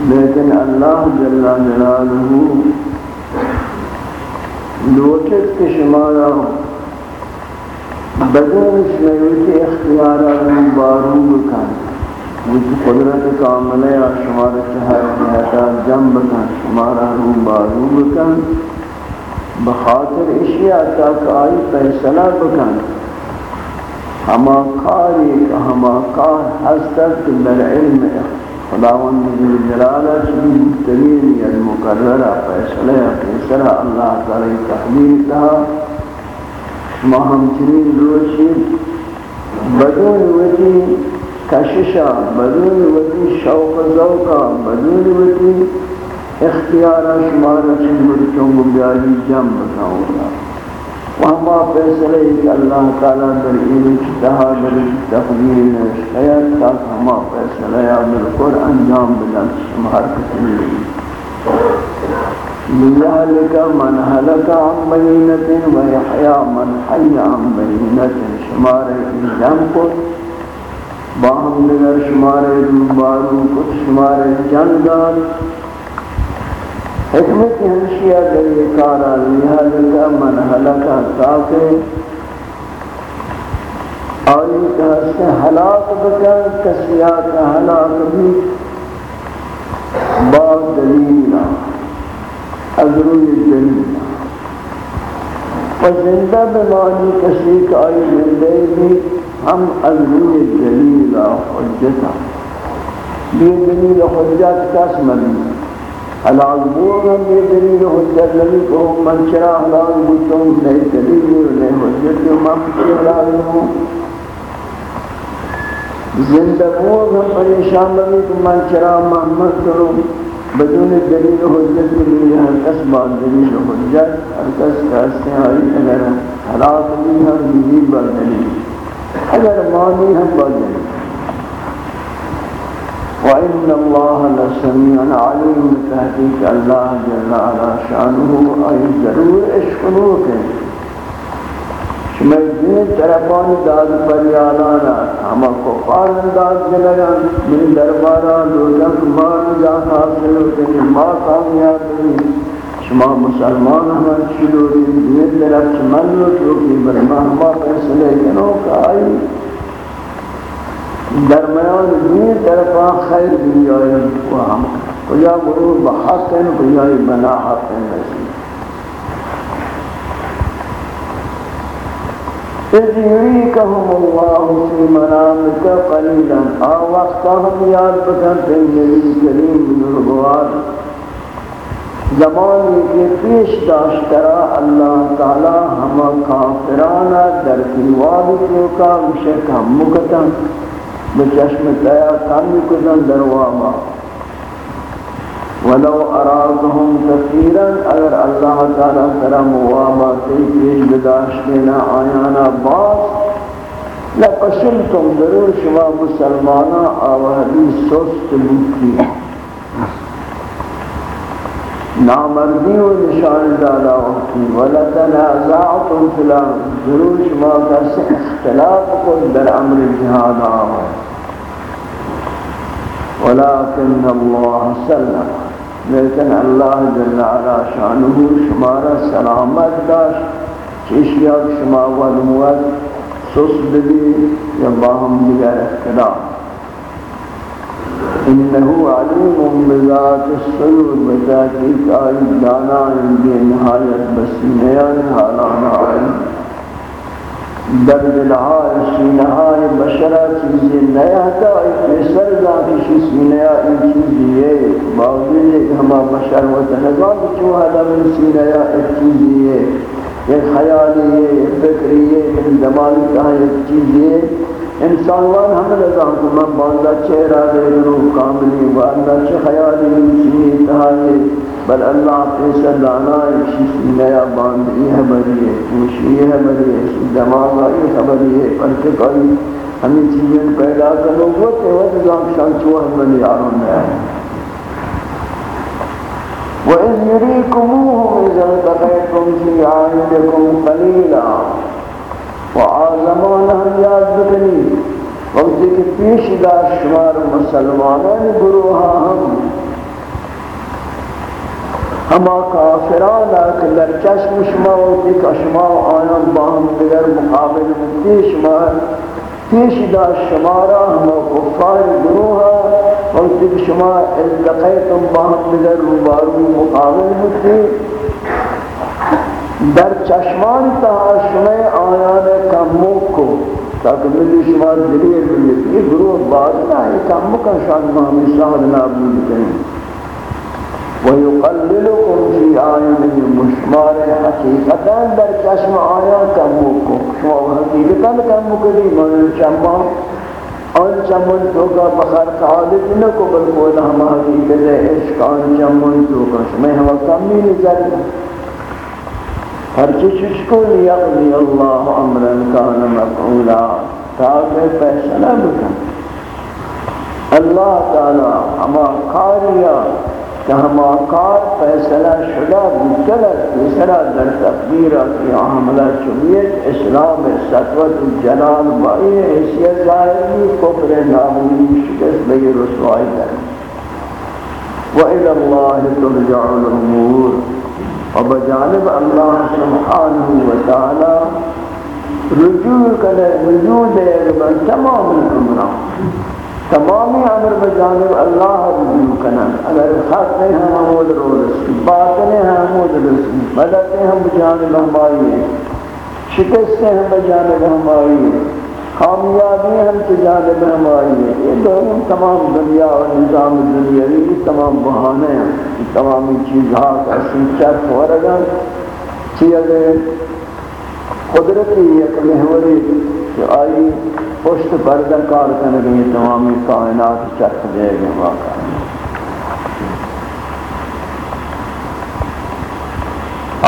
لیکن اللہ جل جلالہ لوچت کے شمارا بدون شمیوتی اختیارات بارو بکن۔ وچ قدرت کاملہ یا شمارا چہر نہتا جم بکن۔ شمارا رو بارو بکن۔ بخاطر اشیاء تاک آئی فیصلہ بکن۔ ہما کاری ہما کار حسد در علم اختیار۔ خداوند جلالہ شدید مستمین یا المقررہ فیصلہ فیصلہ اللہ تعالی تحلیل تھا شما ہمچنین روشی بدون وجی کششا بدون وجی شوق ذوقا بدون وجی اختیارا شما رسول مرچوں بیاری جم بتاؤں گا۔ وہما فیصلے کہ اللہ تعالیٰ در این اجتہا در تقدیر شاید تاک ہما فیصلے یا بالکل انجام بدن شمار کسی لذلك من هلك عن بينة ويحيى من حي عن بينة شمار الجم کو باہم لگر شمار دوبارو کچھ شمار جندار حکمت ہمشیہ دلی کارا لہذا من حلقہ تاکہ اور یہ کہا سے حلاق بکر کسیات حلاق بھی۔ با دلیلہ ازروی دلیلہ و زندہ بمانی کسی کا آئی زندہ بھی ہم ازروی دلیلہ حجتا بھی دلیل حجت کس مدینہ حلال بوغم یہ دلیل حجت نبی کو من چرا حلال بوتوں نہیں دلیل نہیں حجت جو مخشی حلال ہوں زندہ بوغم پریشان نبی کو من چرا محمد کرو۔ بدون دلیل حجت بھی ہر کس بات دلیل حجت، ہر کس کہتے ہیں اگر حالات بھی ہم بھی بر دلیل۔ اگر مانی ہم بر دلیل۔ وَإِنَّ اللَّهَ لَسَمِيعٌ عَلِيمٌ تحقیق اللہ جل علا شانہ ای ضرور اشکنوک ہے شمار دین طرفان داد پریالانا ہما کفار انداز جلگان من دربارا لوگن مار جان حاصل ہوتے ہیں، ما کامیاب بھی شما مسلمان ہمیں شلو دین طرف چمن لو چوکی برما ہما فیصلے کنو کا آئی درمیان دین طرفا خیر دنیا ہے وہ ہم کجا مرور بحق ہیں، کجا بنا حق ہیں۔ نسیم اذ يريكهم الله في منامك قليلا او وقتهم یاد بکن تے نبی کریم بزرگوار زمانی کے پیش داشترا اللہ تعالی ہم کافرانا در کنواد کیوکا مشک ہم مکتن۔ بچشم تیا کامی کتن در واما ولو ارادهم كثيرا اگر اللہ تعالی ترى موابات پیش بداشتنا آیانا باس لقشلتم ضرور شما مسلمانا آوہدی سست بکی نامردی و نشان دادا وقتی ولتنازعتم فلان ضرور شما کس اختلاف کو در امر جہاد آوہ ولكن الله سلم. لیکن اللہ جل علا شانہ شمارا سلامت داشت. چیشیا شما ودموت سس بلی یا باہم دیگر اختلاف انہو علیم بذات الصدور بتاکیق آئی دانا بے نہایت بسینیان حالانا علم در دلهای سینهای بشرا چیزی نیاتا ای سر ذاتی سینیا این چیزی ہے باوجود کہ ہما بشر و تنظام چون آدم سینیا؟ ایک چیزی ہے ایک خیالی ہے ایک فکری ہے ایک دماغی کہاں ایک چیزی ہے انسان وان ہم لگا کہ میں باندھا چہرہ دے رو کاملی باندھا چہ خیالی سینی تہائی بل اللہ پیسہ دانا اسی نیا باند یہ ہے بری ہے خوشی ہے بری ہے اسی دماغ آئی خبری ہے، پر کہ کوئی ہمیں چیزیں پیدا کرو، وہ تے وہ جام شان چوہ من یاروں میں آئے وَإِذْ يُرِيكُمُوهُمْ إِذَا الْتَقَيْتُمْ فِي عَيْنِكُمْ قَلِيلًا وَعَازَمَانَهُمْ یاد بکنی وقتی کہ پیش دار شمار مسلمانان گروہا ہم ہما کافران کہ در چشم شما و دیکھ شما آیان باہم دیگر مقابل مدی شما پیش دا شمارا ہما کفار گروہا وقتی کہ شما التقیتم باہم دیگر روبارو مقابل مدی در چشمان تہا شما آیان کمو کو تاکہ ملی شما دلیر بلیت یہ گروہ بعد نہ ہے کمو کا شاید مہمی شاہد نابود کریں۔ ويقللكم في آيان المشمار حقيقتا در چشم آیان کموکو شما حقیقتا کموکو دی من چما آن چمن تو کا بخار تعالت نکو بلکولا ہم حقیقت عشق، آن چمن تو کا. شما ہوا کمی نظر ہر چیز کو لیقضی اللہ امرا کان مفعولا. تاکہ فیصلہ بکن. اللہ تعالی ہما کاریا کہ ہم آکار فیصلہ شدہ بکلت فیصلہ در تقدیر کی عاملہ چمیت اسلام ستوت جلال بائی حیثیت ظاہری کفر نامونی شکست بئی رسوائی در. وَإِلَى اللَّهِ تُرْجَعُ الْأُمُورِ وبجانب اللہ سبحانہ وتعالی رجوع کرے رجوع دے من تمام الامران تمامی امر بجانب اللہ رجوع کنن اگر خط نہیں ہم حمود رو رسی باطنے ہیں حمود رسی مددیں ہم بجانب ہم آئیے۔ شکستیں ہم بجانب ہم آئیے۔ کامیابی ہم بجانب ہم آئیے۔ یہ دونوں تمام دنیا اور نظام دنیاوی تمام بہانے ہیں۔ تمامی چیزہاں کا سنچت ہو رگا چی قدرتی ایک محوری کہ آئی، پشت پردہ کار کرنے کے یہ تمامی کائنات چک دے گے واقعہ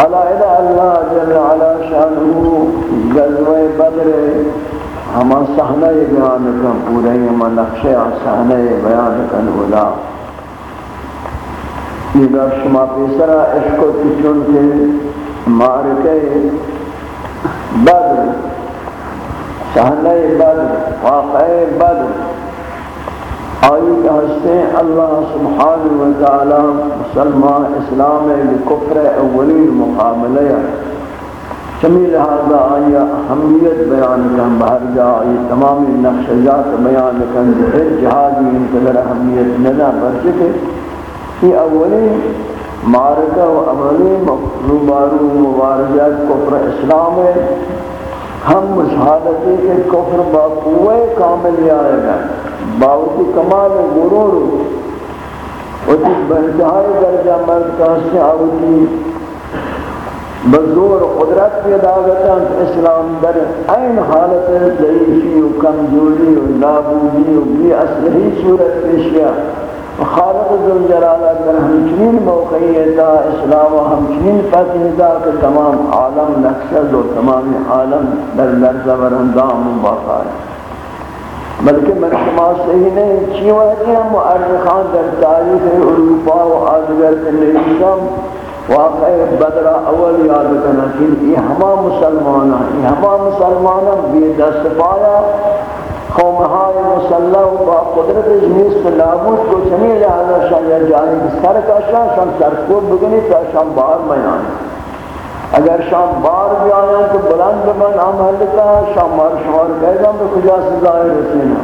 علیہ اللہ جل علا شانہ غزوہ بدر ہما صحنہ بیان کن، پورے ہما نقشہ صحنہ بیان کن ولا یہ در شما پیسرا عشق و چون کے مارکے بدر۔ صحنہ بدر واقع بدر آئی کہ ہستے اللہ سبحانہ وتعالی مسلمان اسلام کفر اولین مقابلہ چمی لہذا آئی اہمیت بیان کن بہر جا، آئی تمام نقشجات بیان کن۔ جہادی انتظر اہمیت ندا پر چکے یہ اولین مارکہ و اولین روبارو مبارجات کفر اسلام ہے۔ ہم مشاہدتی کے کفر با قوہ کامل آئے گا باوتی کمال غرور وتی بنتہائی درجہ مرد کا سے آوتی بزور قدرت پیدا کرتا اسلام در این حالت ضعیفی و کمزوری و نابودی و بی اصلحی صورت پیش خالق ذل جلالہ در ہمچنین موقعی موقعیتا اسلام و ہمچنین فتح دا کہ تمام عالم نقشد و تمام عالم در لرزہ ورندام و باقا ہے۔ بلکہ من شما صحیح نہیں چیوہ کہ ہم مؤرخان در تاریخ اروپا و آدگر تنیشم واقع بدر اول یاد کرنا کہ یہ ہما مسلمانہ یہ ہما مسلمانہ بے دست پایا قومهای مسلح و با قدرت نیست نابود کو چنی لحظه شان یا جانی سر کا شان شان سر بگنی تا شان بار میان. اگر شان بار بیانا تو بلند من عمل کا شان مار شمار کہہ گا کجا سزائے رسینا؟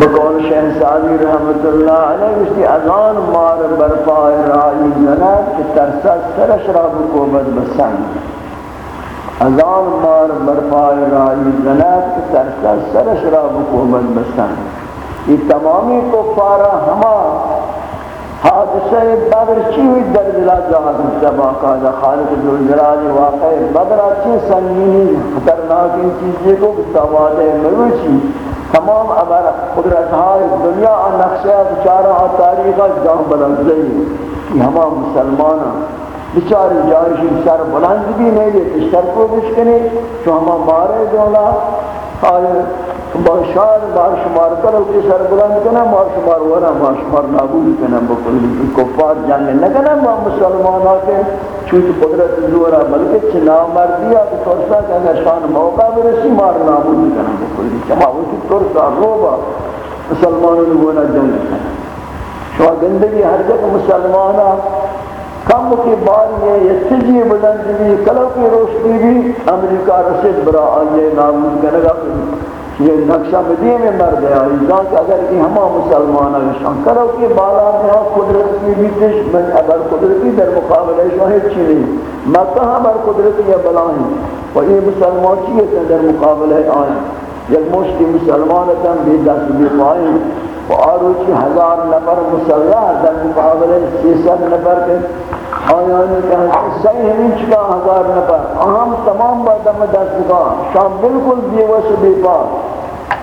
بقول شہن سعدی رحمت اللہ علیہ، اس کی اذان مار برپا رائی جنات کہ ترسا سر اشراب کو بد بسنگ. ازان مار برپای رائی زنات کے ترکا سر شراب حکومت بستان یہ تمامی کفارہ ہما حادثہ بدر چی ہوئی در دلا جہاز سباقا دا خالق جلال واقع بدر چی سنگینی، خطرناک ان چیزیں کو تواد مروچی. تمام ابر قدرت ہائے دنیا نقشہ بچارہ تاریخ جان بلند یہ ہما مسلمانہ بیچاری جایشی سر بلند بھی نہیں دیتے سر کو بشکنے تو ہما مارے دولا آئے باشار بار شمار کرو کہ سر بلند کنا مار شمار ورہ مار شمار نابود کنا بکلی کفار جنگ نکنا ما مسلمان آتے چوت قدرت زورا، بلکہ چنا مردیا کہ ترسا کہ اگر شان موقع برسی، مار نابود کنا بکلی چما ہوتی ترسا، روبا۔ مسلمانوں نے وہ جنگ کنا۔ شما گندگی، ہر جگہ مسلمانہ کم کی باری ہے یہ سجی بلند بھی کلو کی روشنی بھی امریکہ رسید برا آئیے نامون کرنگا یہ نقشہ مدی میں مر گیا انسان کہ اگر کہ ہما مسلمان ہیں کلو کی بالا میں ہاں قدرت کی بھی تش من اگر قدرتی در مقابلہ شاہد چلی مکہ بر قدرتی یا بلائیں و یہ مسلمان چیئے در مقابلہ آئیں یک مشتی مسلمان تن بھی دست بھی پائیں و آروچی ہزار نفر مسلح در مقابلے سیسد نفر کے آیانی کہا صحیح ہمیں چکا ہزار نفر۔ اہم تمام با دم دست کا شام بالکل بیوش بی پاس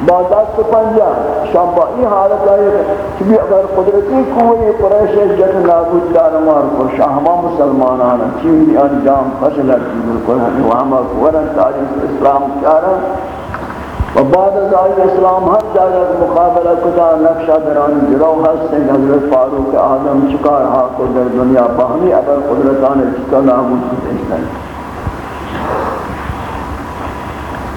با دست پنجا شام با ای حالت آئے کہ بھی اگر قدرتی کوئی قریش جت نابود دار مار کو شاہ ہما مسلمانانا چیزی انجام فصل ہے۔ بالکل ہمیں وہاں ورن تاریخ اسلام چارا و بعد از آئی اسلام ہر جاگہ مقابلہ کتا نقشہ دران جرو ہستیں حضرت فاروق آدم چکار حاکو در دنیا باہمی ابر قدرتان چکا نامون کتشتن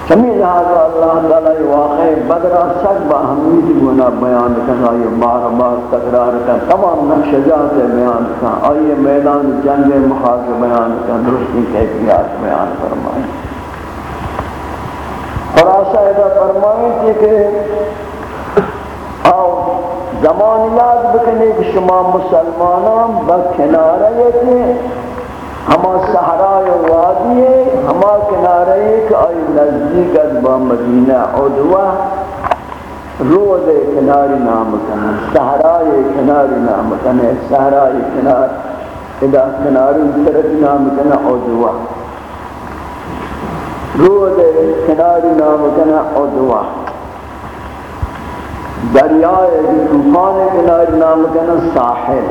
چمی لہذا اللہ تعالی واقع بدرہ سک باہمید گونا بیان کرنا یہ بار بار تقرار کر تمام نقشجات بیان کرنا آئیے میدان جنگ محاق بیان کرنا درستی کیفیات بیان فرمائیں۔ خلاصہ ادا فرمائیں کہ آؤ زمان یاد بکنے کہ شما مسلمانان بکنارہ یکی، ہما صحرائے وادی ہے، ہما کنارہ ایک آئی نزدیک از با مدینہ عدوہ رو دے کناری نام کنے صحرائے کناری نام کنے صحرائے کنار، ادا کناری طرف نام کنے عدوہ۔ رود کناری نام کنا ادوا دریائے طوفان کناری نام کنا ساحل۔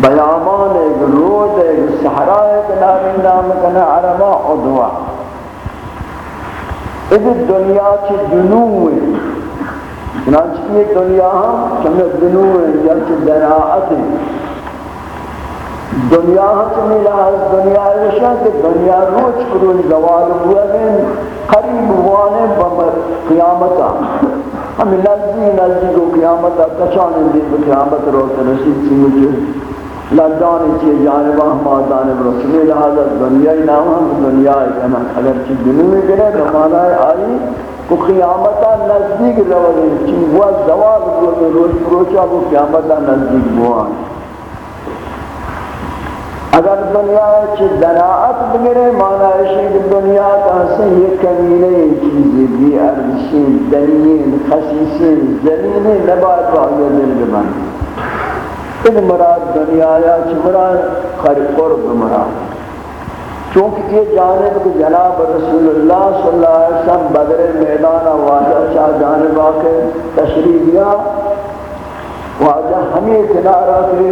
بیامان ایک رود ایک سحرا ایک نام کنا عربا عدوا اس دنیا چی جنوب۔ ہے چنانچہ یہ دنیا ہم چمت جنوب ہے یا چی دراعت ہے دنیا ہم لحاظ دنیا رشان کہ دنیا روچ کروج گوال ہوا ہے قریب ہوانے بمر قیامتا ہم نزدی نزدی کو قیامتا کچانے دی قیامت روت رسید سی مجھے۔ لدانی چی جانبا ہما جانب رسول لہذا دنیا ہی نام ہم دنیا ہے کہنا اگر چی جنوبی کرے تو مانا ہے آئی۔ کو قیامتا نزدیک روڑے چی وہ زوال ہوئے روز پروچا کو قیامتا نزدیک بوان اگر دنیا چی دناعت بگرے مانا ہے کہ دنیا کا سے یہ کمینے چیزیں بھی عربشین دنین خسیسین زمینیں نبات واقعی دل ببند ان مراد دنیا یا چمران خیر قرب مراد۔ چونکہ یہ جانب کہ جناب رسول اللہ صلی اللہ علیہ وسلم بدر میدان واجہ چاہ جانب آکے، تشریف دیا واجہ ہمیں کنارہ کے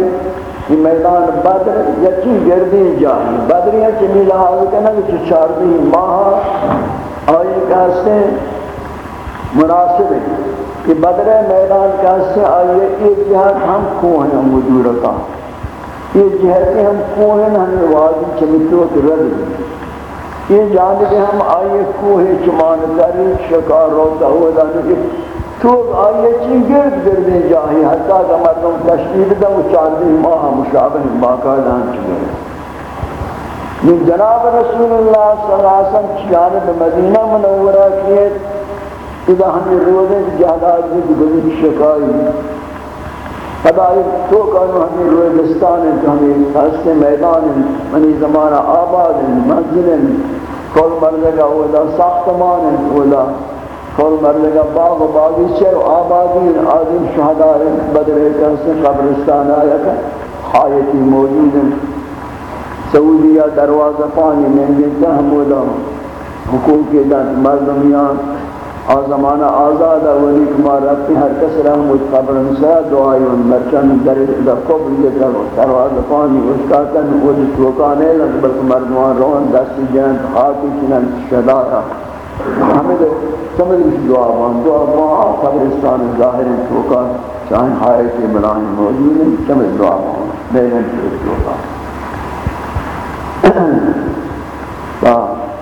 یہ میدان بدر یکی گردی جاہی۔ بدریاں چمی لحاظ کرنا کہ چار دی ماہ آئی کہاستے مناسب ہے کہ بدر میدان کا سے آئیے ایک جہت ہم کوہ ہیں مجور کا۔ یہ جہت ہم کوہ ہیں ہمیں وادی چمتو کے رد یہ جانب ہم آئیے کوہ چمان داری شکار روتا ہوا دانی تو آئیے چین گرد گردیں جاہی حتیٰ کہ مردم تشکیل دا وہ چاندی ماہ مشابہ باقاعدہ چکے من جناب رسول اللہ صلی اللہ علیہ وسلم جانب مدینہ منورہ کیے اذا ہمیں روزیں جہداد بھی گزر شکائی فدائی تو کانو ہمیں روز دستان ہیں کہ ہمیں حس میدان ہیں منی زمانہ آباد ہیں منزل ہیں کل مرزگا اولا ساختمان ہیں اولا کل مرزگا باغ و باغیچے و آبادی ہیں آدم شہدار ہیں بدر ایک قبرستان آیا کہ خایتی موجود ہیں سعودیہ دروازہ پانی میں گلتا ہم اولا حقوق کے دن مردمیان اور زمانہ آزاد ہے ولی کمار رکھتے ہر کس رحم اس قبر سے دعائی ان مرچن در دا قبر یہ در سرواز پانی اس کا کن وہ توکانے لگ بلکہ مردوان روان دستی جن خاکی چنن شدارا ہمیں دے سمجھ دعا بان دعا بان قبرستان ظاہر توکان چاہیں ہائے کے بلائیں موجود ہیں، سمجھ دعا بان بیرن توکان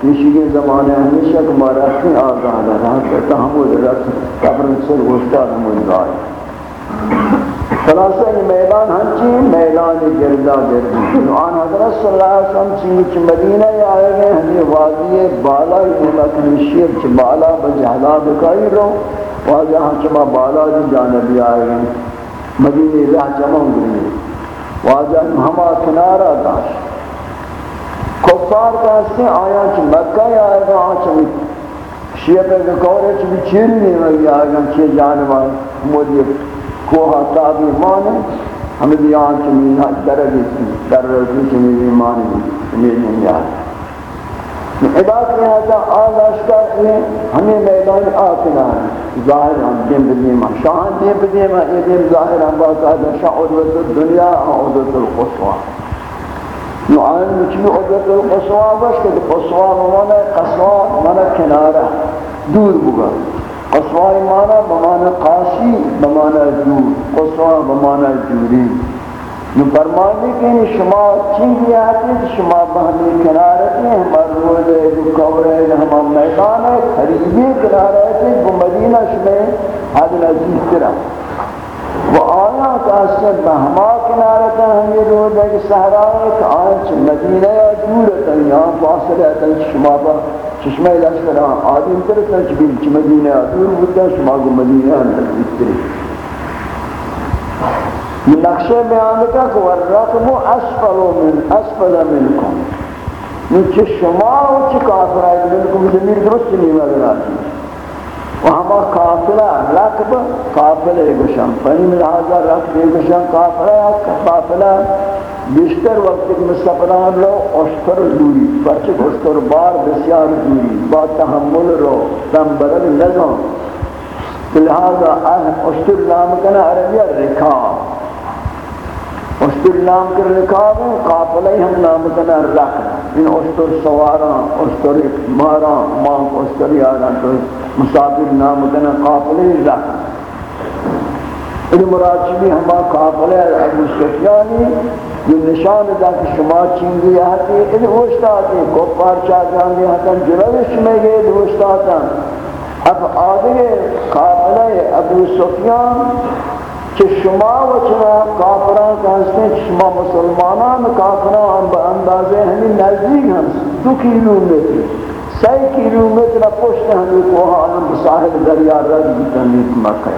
کسی کے زمانے ہمیشہ تمہارا اپنی آگاہ رہا کرتا ہم وہ درست قبر سے گوشتا ہم گائے خلاصہ یہ میدان ہنچی، میدان گردہ گردی۔ آن حضرت صلی اللہ علیہ وسلم چیچ مدینہ آئے گئے، ہمیں وادی بالا نمک نشیر چھ بالا بجہلا بکائی رو واجہ ہاں چما بالا جی جانبی آئے گئے۔ مدینہ رہ جمع گئی واجہ ہما کنارہ داشت۔ کفار کہتے ہیں آیا چھ مکہ آئے گا آن آچھ شیعہ پر کورے چھ بھی چیری نہیں لگی آئے گا چھ جانبا مجھے کوہا تابی مانے ہمیں بھی آن چھ مینہ درگی در رضی چھ میری مانے میری نیاد ادا کیا تھا آغاش کا ہمیں میدان آتنا ہے ظاہر ہم دیم بدیما شاہن دیم بدیما یہ دیم ظاہر ہم باقاعدہ شاہ عدوت الدنیا عدوت القصوہ نوعان مچمی عدت القصوى باش که قصوى بمانا قصوى بمانا کنارا دور بگا قصوى بمانا بمانا قاسی بمانا دور قصوى بمانا جوری. نو فرمانی کہ یعنی شما چیزی آتی شما بہمی کنارتی ہمار روز ہے جو دو کورے ہمار میدان ہے قریبی کنارتی وہ مدینہ شما حد نزیز کرم وہ آیا کاسر بہما کنارتا ہمیں رو دیکھ سہرائے کہ آنچ مدینہ یا دورتا یہاں فاصلتا شما با چشمہ لشکر آدم کرتا چبیل چی مدینہ دور بودتا شما کو مدینہ یا نزدیک یہ نقشہ بیان کا کہ والرقم اسفل من اسفل منکم یہ چھ شما و چھ کافر آئے منکم زمین درست نہیں مگر آتی و ہما قافلہ رکب قافلہ گشن فہم لہذا رکب گشن قافلہ قافلہ بیشتر وقت کہ مستقران رو، اشتر دوری پرچک اشتر بار بسیار دوری با تحمل رو تنبرل نظام لہذا اشتر نام کنا عربیہ رکاب اشتر نام کر رکاب ہیں قافلہ ہم نام کنا رکھ۔ ان اشتر سواران اشتر ماران مانک اشتر یاران تو مسافر نام کنا قافلہ رکھ۔ ان مراد مراجبی ہما قافلہ ابو سفیانی یہ نشان دا کہ شما چینگی آتی ان ہوشتا آتی کوپار چاہ جانگی آتی جلوش میں گئے دوشتا آتی اب آدھے قابلہ ابو سفیان، کہ شما و چنا کافران کہتے ہیں شما مسلمانان کافران با اندازے ہمیں نزدیک ہم دو کلومیتر سی کلومیتر پشت ہمیں کوہا ہم بساہل دریا رد بکنیت مکہ۔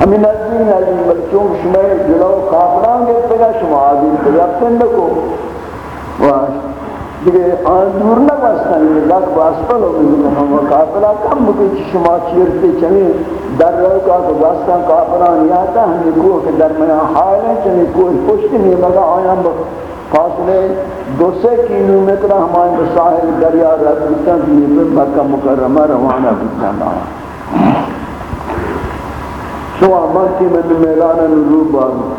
ہمیں نزدیک نزدیک بلکہ شما جلو کافران گئے گا شما آدھے تجربتن لکو دیگه آن دور نبستن این لک باسپل و میگن هم کافلا کم بگی شما چیرتی چمی در رو کا تو بستن کافران یاتا ہمی کوہ که در میان حال ہے چمی کوہ پشت نہیں مگا آیان با فاصلے دو سے کلومیتر ہمائیں بساہل دریا رکھتن کہ یہ پر مکہ مکرمہ روانہ بکتن آن شما منتی من میلان نروب بارو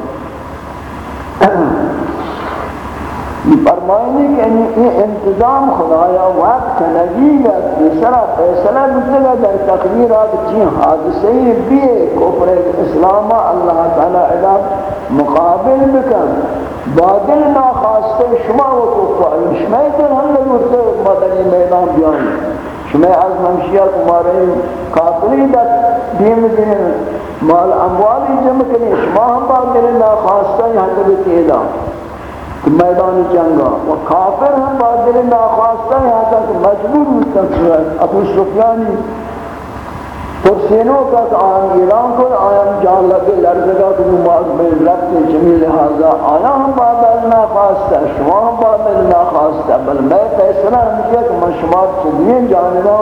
فرمائنے کہ یعنی یہ انتظام خدایا وقت نگیگا تیسرا فیصلہ بکنے در تقریرات چین جی حادثی بیئے کفر اسلام اللہ تعالی عذاب مقابل بکن. بادل ناخواستے شما و کفر، شما دل ہم لگوتے مدنی میدان بیان شما از منشیہ کمارے کافری در دیم دین مال اموالی جمع کریں شما ہم با بادل ناخواستے یہاں تک تیدہ کہ میدان جنگا و کافر ہم با بادل ناخواستہ یہاں تک مجبور ہوتا ہے ابو سفیانی پرسینوں کا آن ایران کو آیاں جان لگے لرزگا کہ نماز میں رکھتے ہیں جمیل لہذا آیا ہم بادل ناخواستہ شما ہم بادل ناخواستہ بل میں فیصلہ ہم کیا کہ من شما چلیے جانبا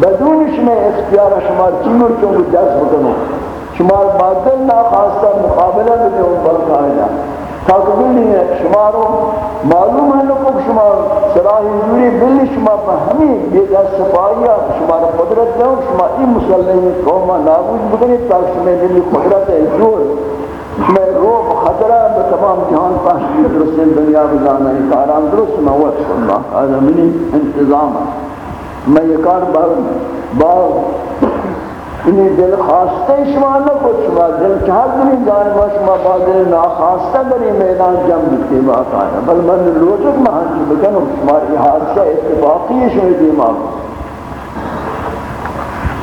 بدونش میں اختیار شما چیمر چونکہ دست بکنو۔ شما بادل ناخواستہ مقابلہ بنے ان پر تقبیل نہیں ہے شمارو، معلوم ہے لوگ شما صلاحی جوری بلی شما فہمی یہ دست سپاہیا شمارا قدرت دے شما این مسلمی قوما نابود بکنی تاک شما بلی قدرت ہے جور میں روب خطرہ بتمام جہان پاس درست دنیا بزانا ہے، کاران درست موت اللہ هذا منی انتظام میں یہ کار باغ انہیں دل خواستے شما نہ کچھ شما دل چاہت نہیں جانبا شما با دل ناخواستہ دلی میدان جم بکتے بات آیا۔ بل من روچک مہن چی بکنو شما یہ حادثہ اتفاقی شوئی دیماغ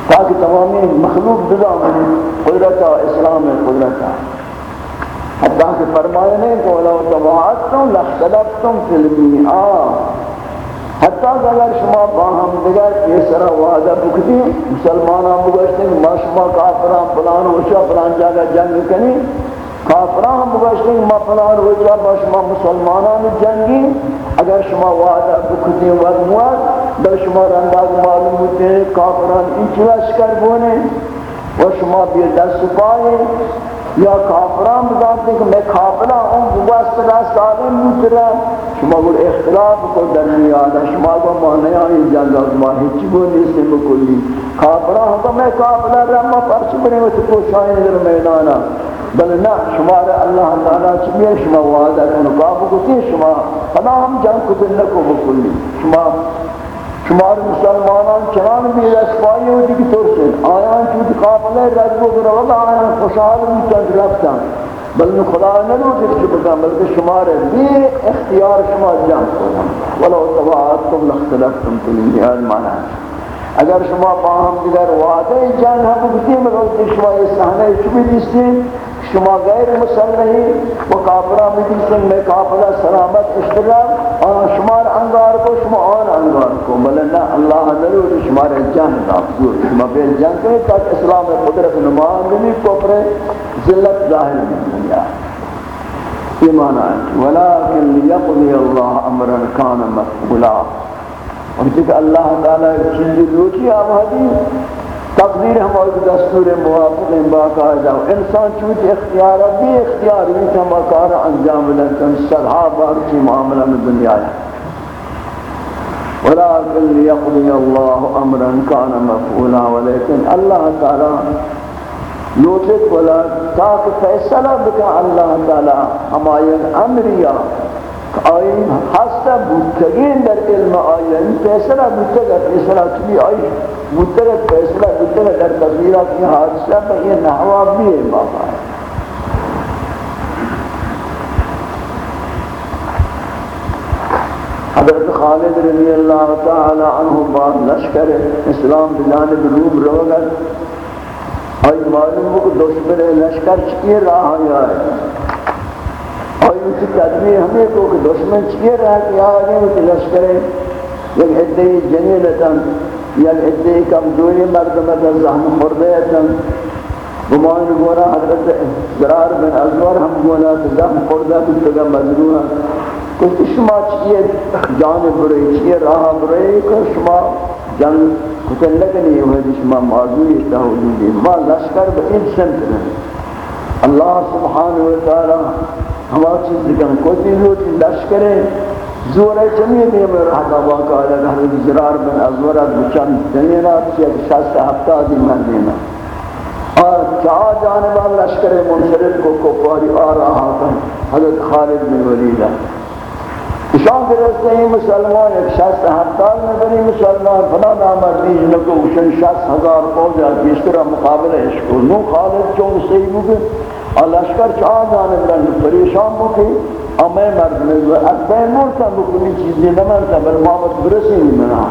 تاکہ تمامی مخلوق بدا من قدرتا، اسلام قدرتا۔ حتی کہ فرمائے نہیں کہ وَلَوْ تَبَعَتْتُمْ لَخْتَلَبْتُمْ فِي الْمِعَاءِ حتی اگر شما با ہم دیگر یہ سرا وعدہ بکتی مسلمانان بگشتے ہیں ما شما کافران پلان ہوشا پلان جاگا جنگ کنی کافران ہم بگشتے ہیں ما پلان ہوشا با شما مسلمانان جنگی اگر شما وعدہ بکتی ودموات بل شما رنداز معلوم ہوتے ہیں کافران انچ لشکر بونے و شما بیر دست پائے یا کافران بزانتے کہ میں کافرہ ہوں بواسطہ سالم بوترہ شما گل اختلاف کو در میادا شما کو معنی آئی جنگا ما ہیچی بو نیسے بکلی کافران ہوں کہ میں کافرہ رہا ما پرچ بنے و تکو شاہین در میدانا بل نا شما رہ اللہ تعالیٰ چمیہ شما وعدہ کنو کافو کتی شما فلا ہم جنگ کتن نکو بکلی شما شمار مسلمانان چنان بھی رسوائی ہوتی کی طور سے آیان چوتی قابلہ رجب و گروہ آیان خوشحال بھی رفتن۔ بل خدا نہ رو کہ بتا بلکہ شمار بھی اختیار شما جان ولو تبعتم لاختلفتم في الميعاد معنى اگر شما فاهم دیگر وعده جان ہم بکتی مگر شما یہ صحنہ چوبی دیستی شما غیر مسلحی و کافرہ مجلسن میں کافرہ سلامت اشتراک اور شمار انگار کو، شما آن انگار کو۔ بلنا اللہ نرور شمار جان دافزور شما بیل جان کرے تاک اسلام قدرت نمان دنی کفر ذلت ظاہر من دنیا۔ یہ معنی ہے ولیکن لیقضی اللہ امرا کان مفعولا۔ اور چکہ اللہ تعالی چیزی لوچی آبادی تقدیر ہم اور دستور موافق ہیں باقاعدہ انسان چوتی اختیار بھی اختیار بھی ہم کار انجام لکن صلحہ بار کی معاملہ میں دنیا ہے. ولكن ليقضي الله امرا كان مفعولا، ولكن الله تعالى لوٹت ولا تاک فیصلہ بکا، اللہ تعالی ہماین امریا آئین حسن بودتگین در علم آئین، فیصلہ بودتگا فیصلہ چلی آئی بودتگا فیصلہ بودتگا در تغییرات کی حادثہ پر یہ نحوہ بھی ہے بابا۔ حضرت خالد رضی اللہ تعالی عنہ بعد لشکر اسلام بجانب روم روگت آئی معلوم ہو کہ دشمن لشکر چکی راہ آیا ہے۔ آئی اسی قدمی ہمیں کو کہ دشمن چکی راہ کی آگے کہ لشکر یک عدی جنیلتا یک عدی کمزوری مردمتا زہم خردیتا گمان گونا حضرت زرار بن ازور ہم گونا زہم خردیتا تگا مزرورا کہ شما چیئے جان برے، چیئے راہ برے کہ شما جنگ کتن لگنی ہوئے شما معذوری تحولی ما لشکر بہن سنت رہے اللہ سبحانہ وتعالی ہوا چیز کن کوتی لوٹی لشکرے زورے چمی بھی میں رہتا واقع آلد حضرت زرار بن ازورت بچان دنینات چیز شاست ہفتہ دی مردینہ اور چاہ جانبا لشکر منصرف کو کفاری آ رہا تھا حضرت خالد بن ولیدہ شام درسته این مسلمان ایک شاست شست هفتاد نفری مسلمان. فنا نامردی جنو که اوشن شست هزار قوزه پیشتر مقابلہ اشکر نو خالد چون سیدو که اور لشکر چاہ جانے بلند پریشان ہوگے اور میں مرد میں اکبر مورتا بکنی چیزیں نمانتا بل محمد برسی نہیں منا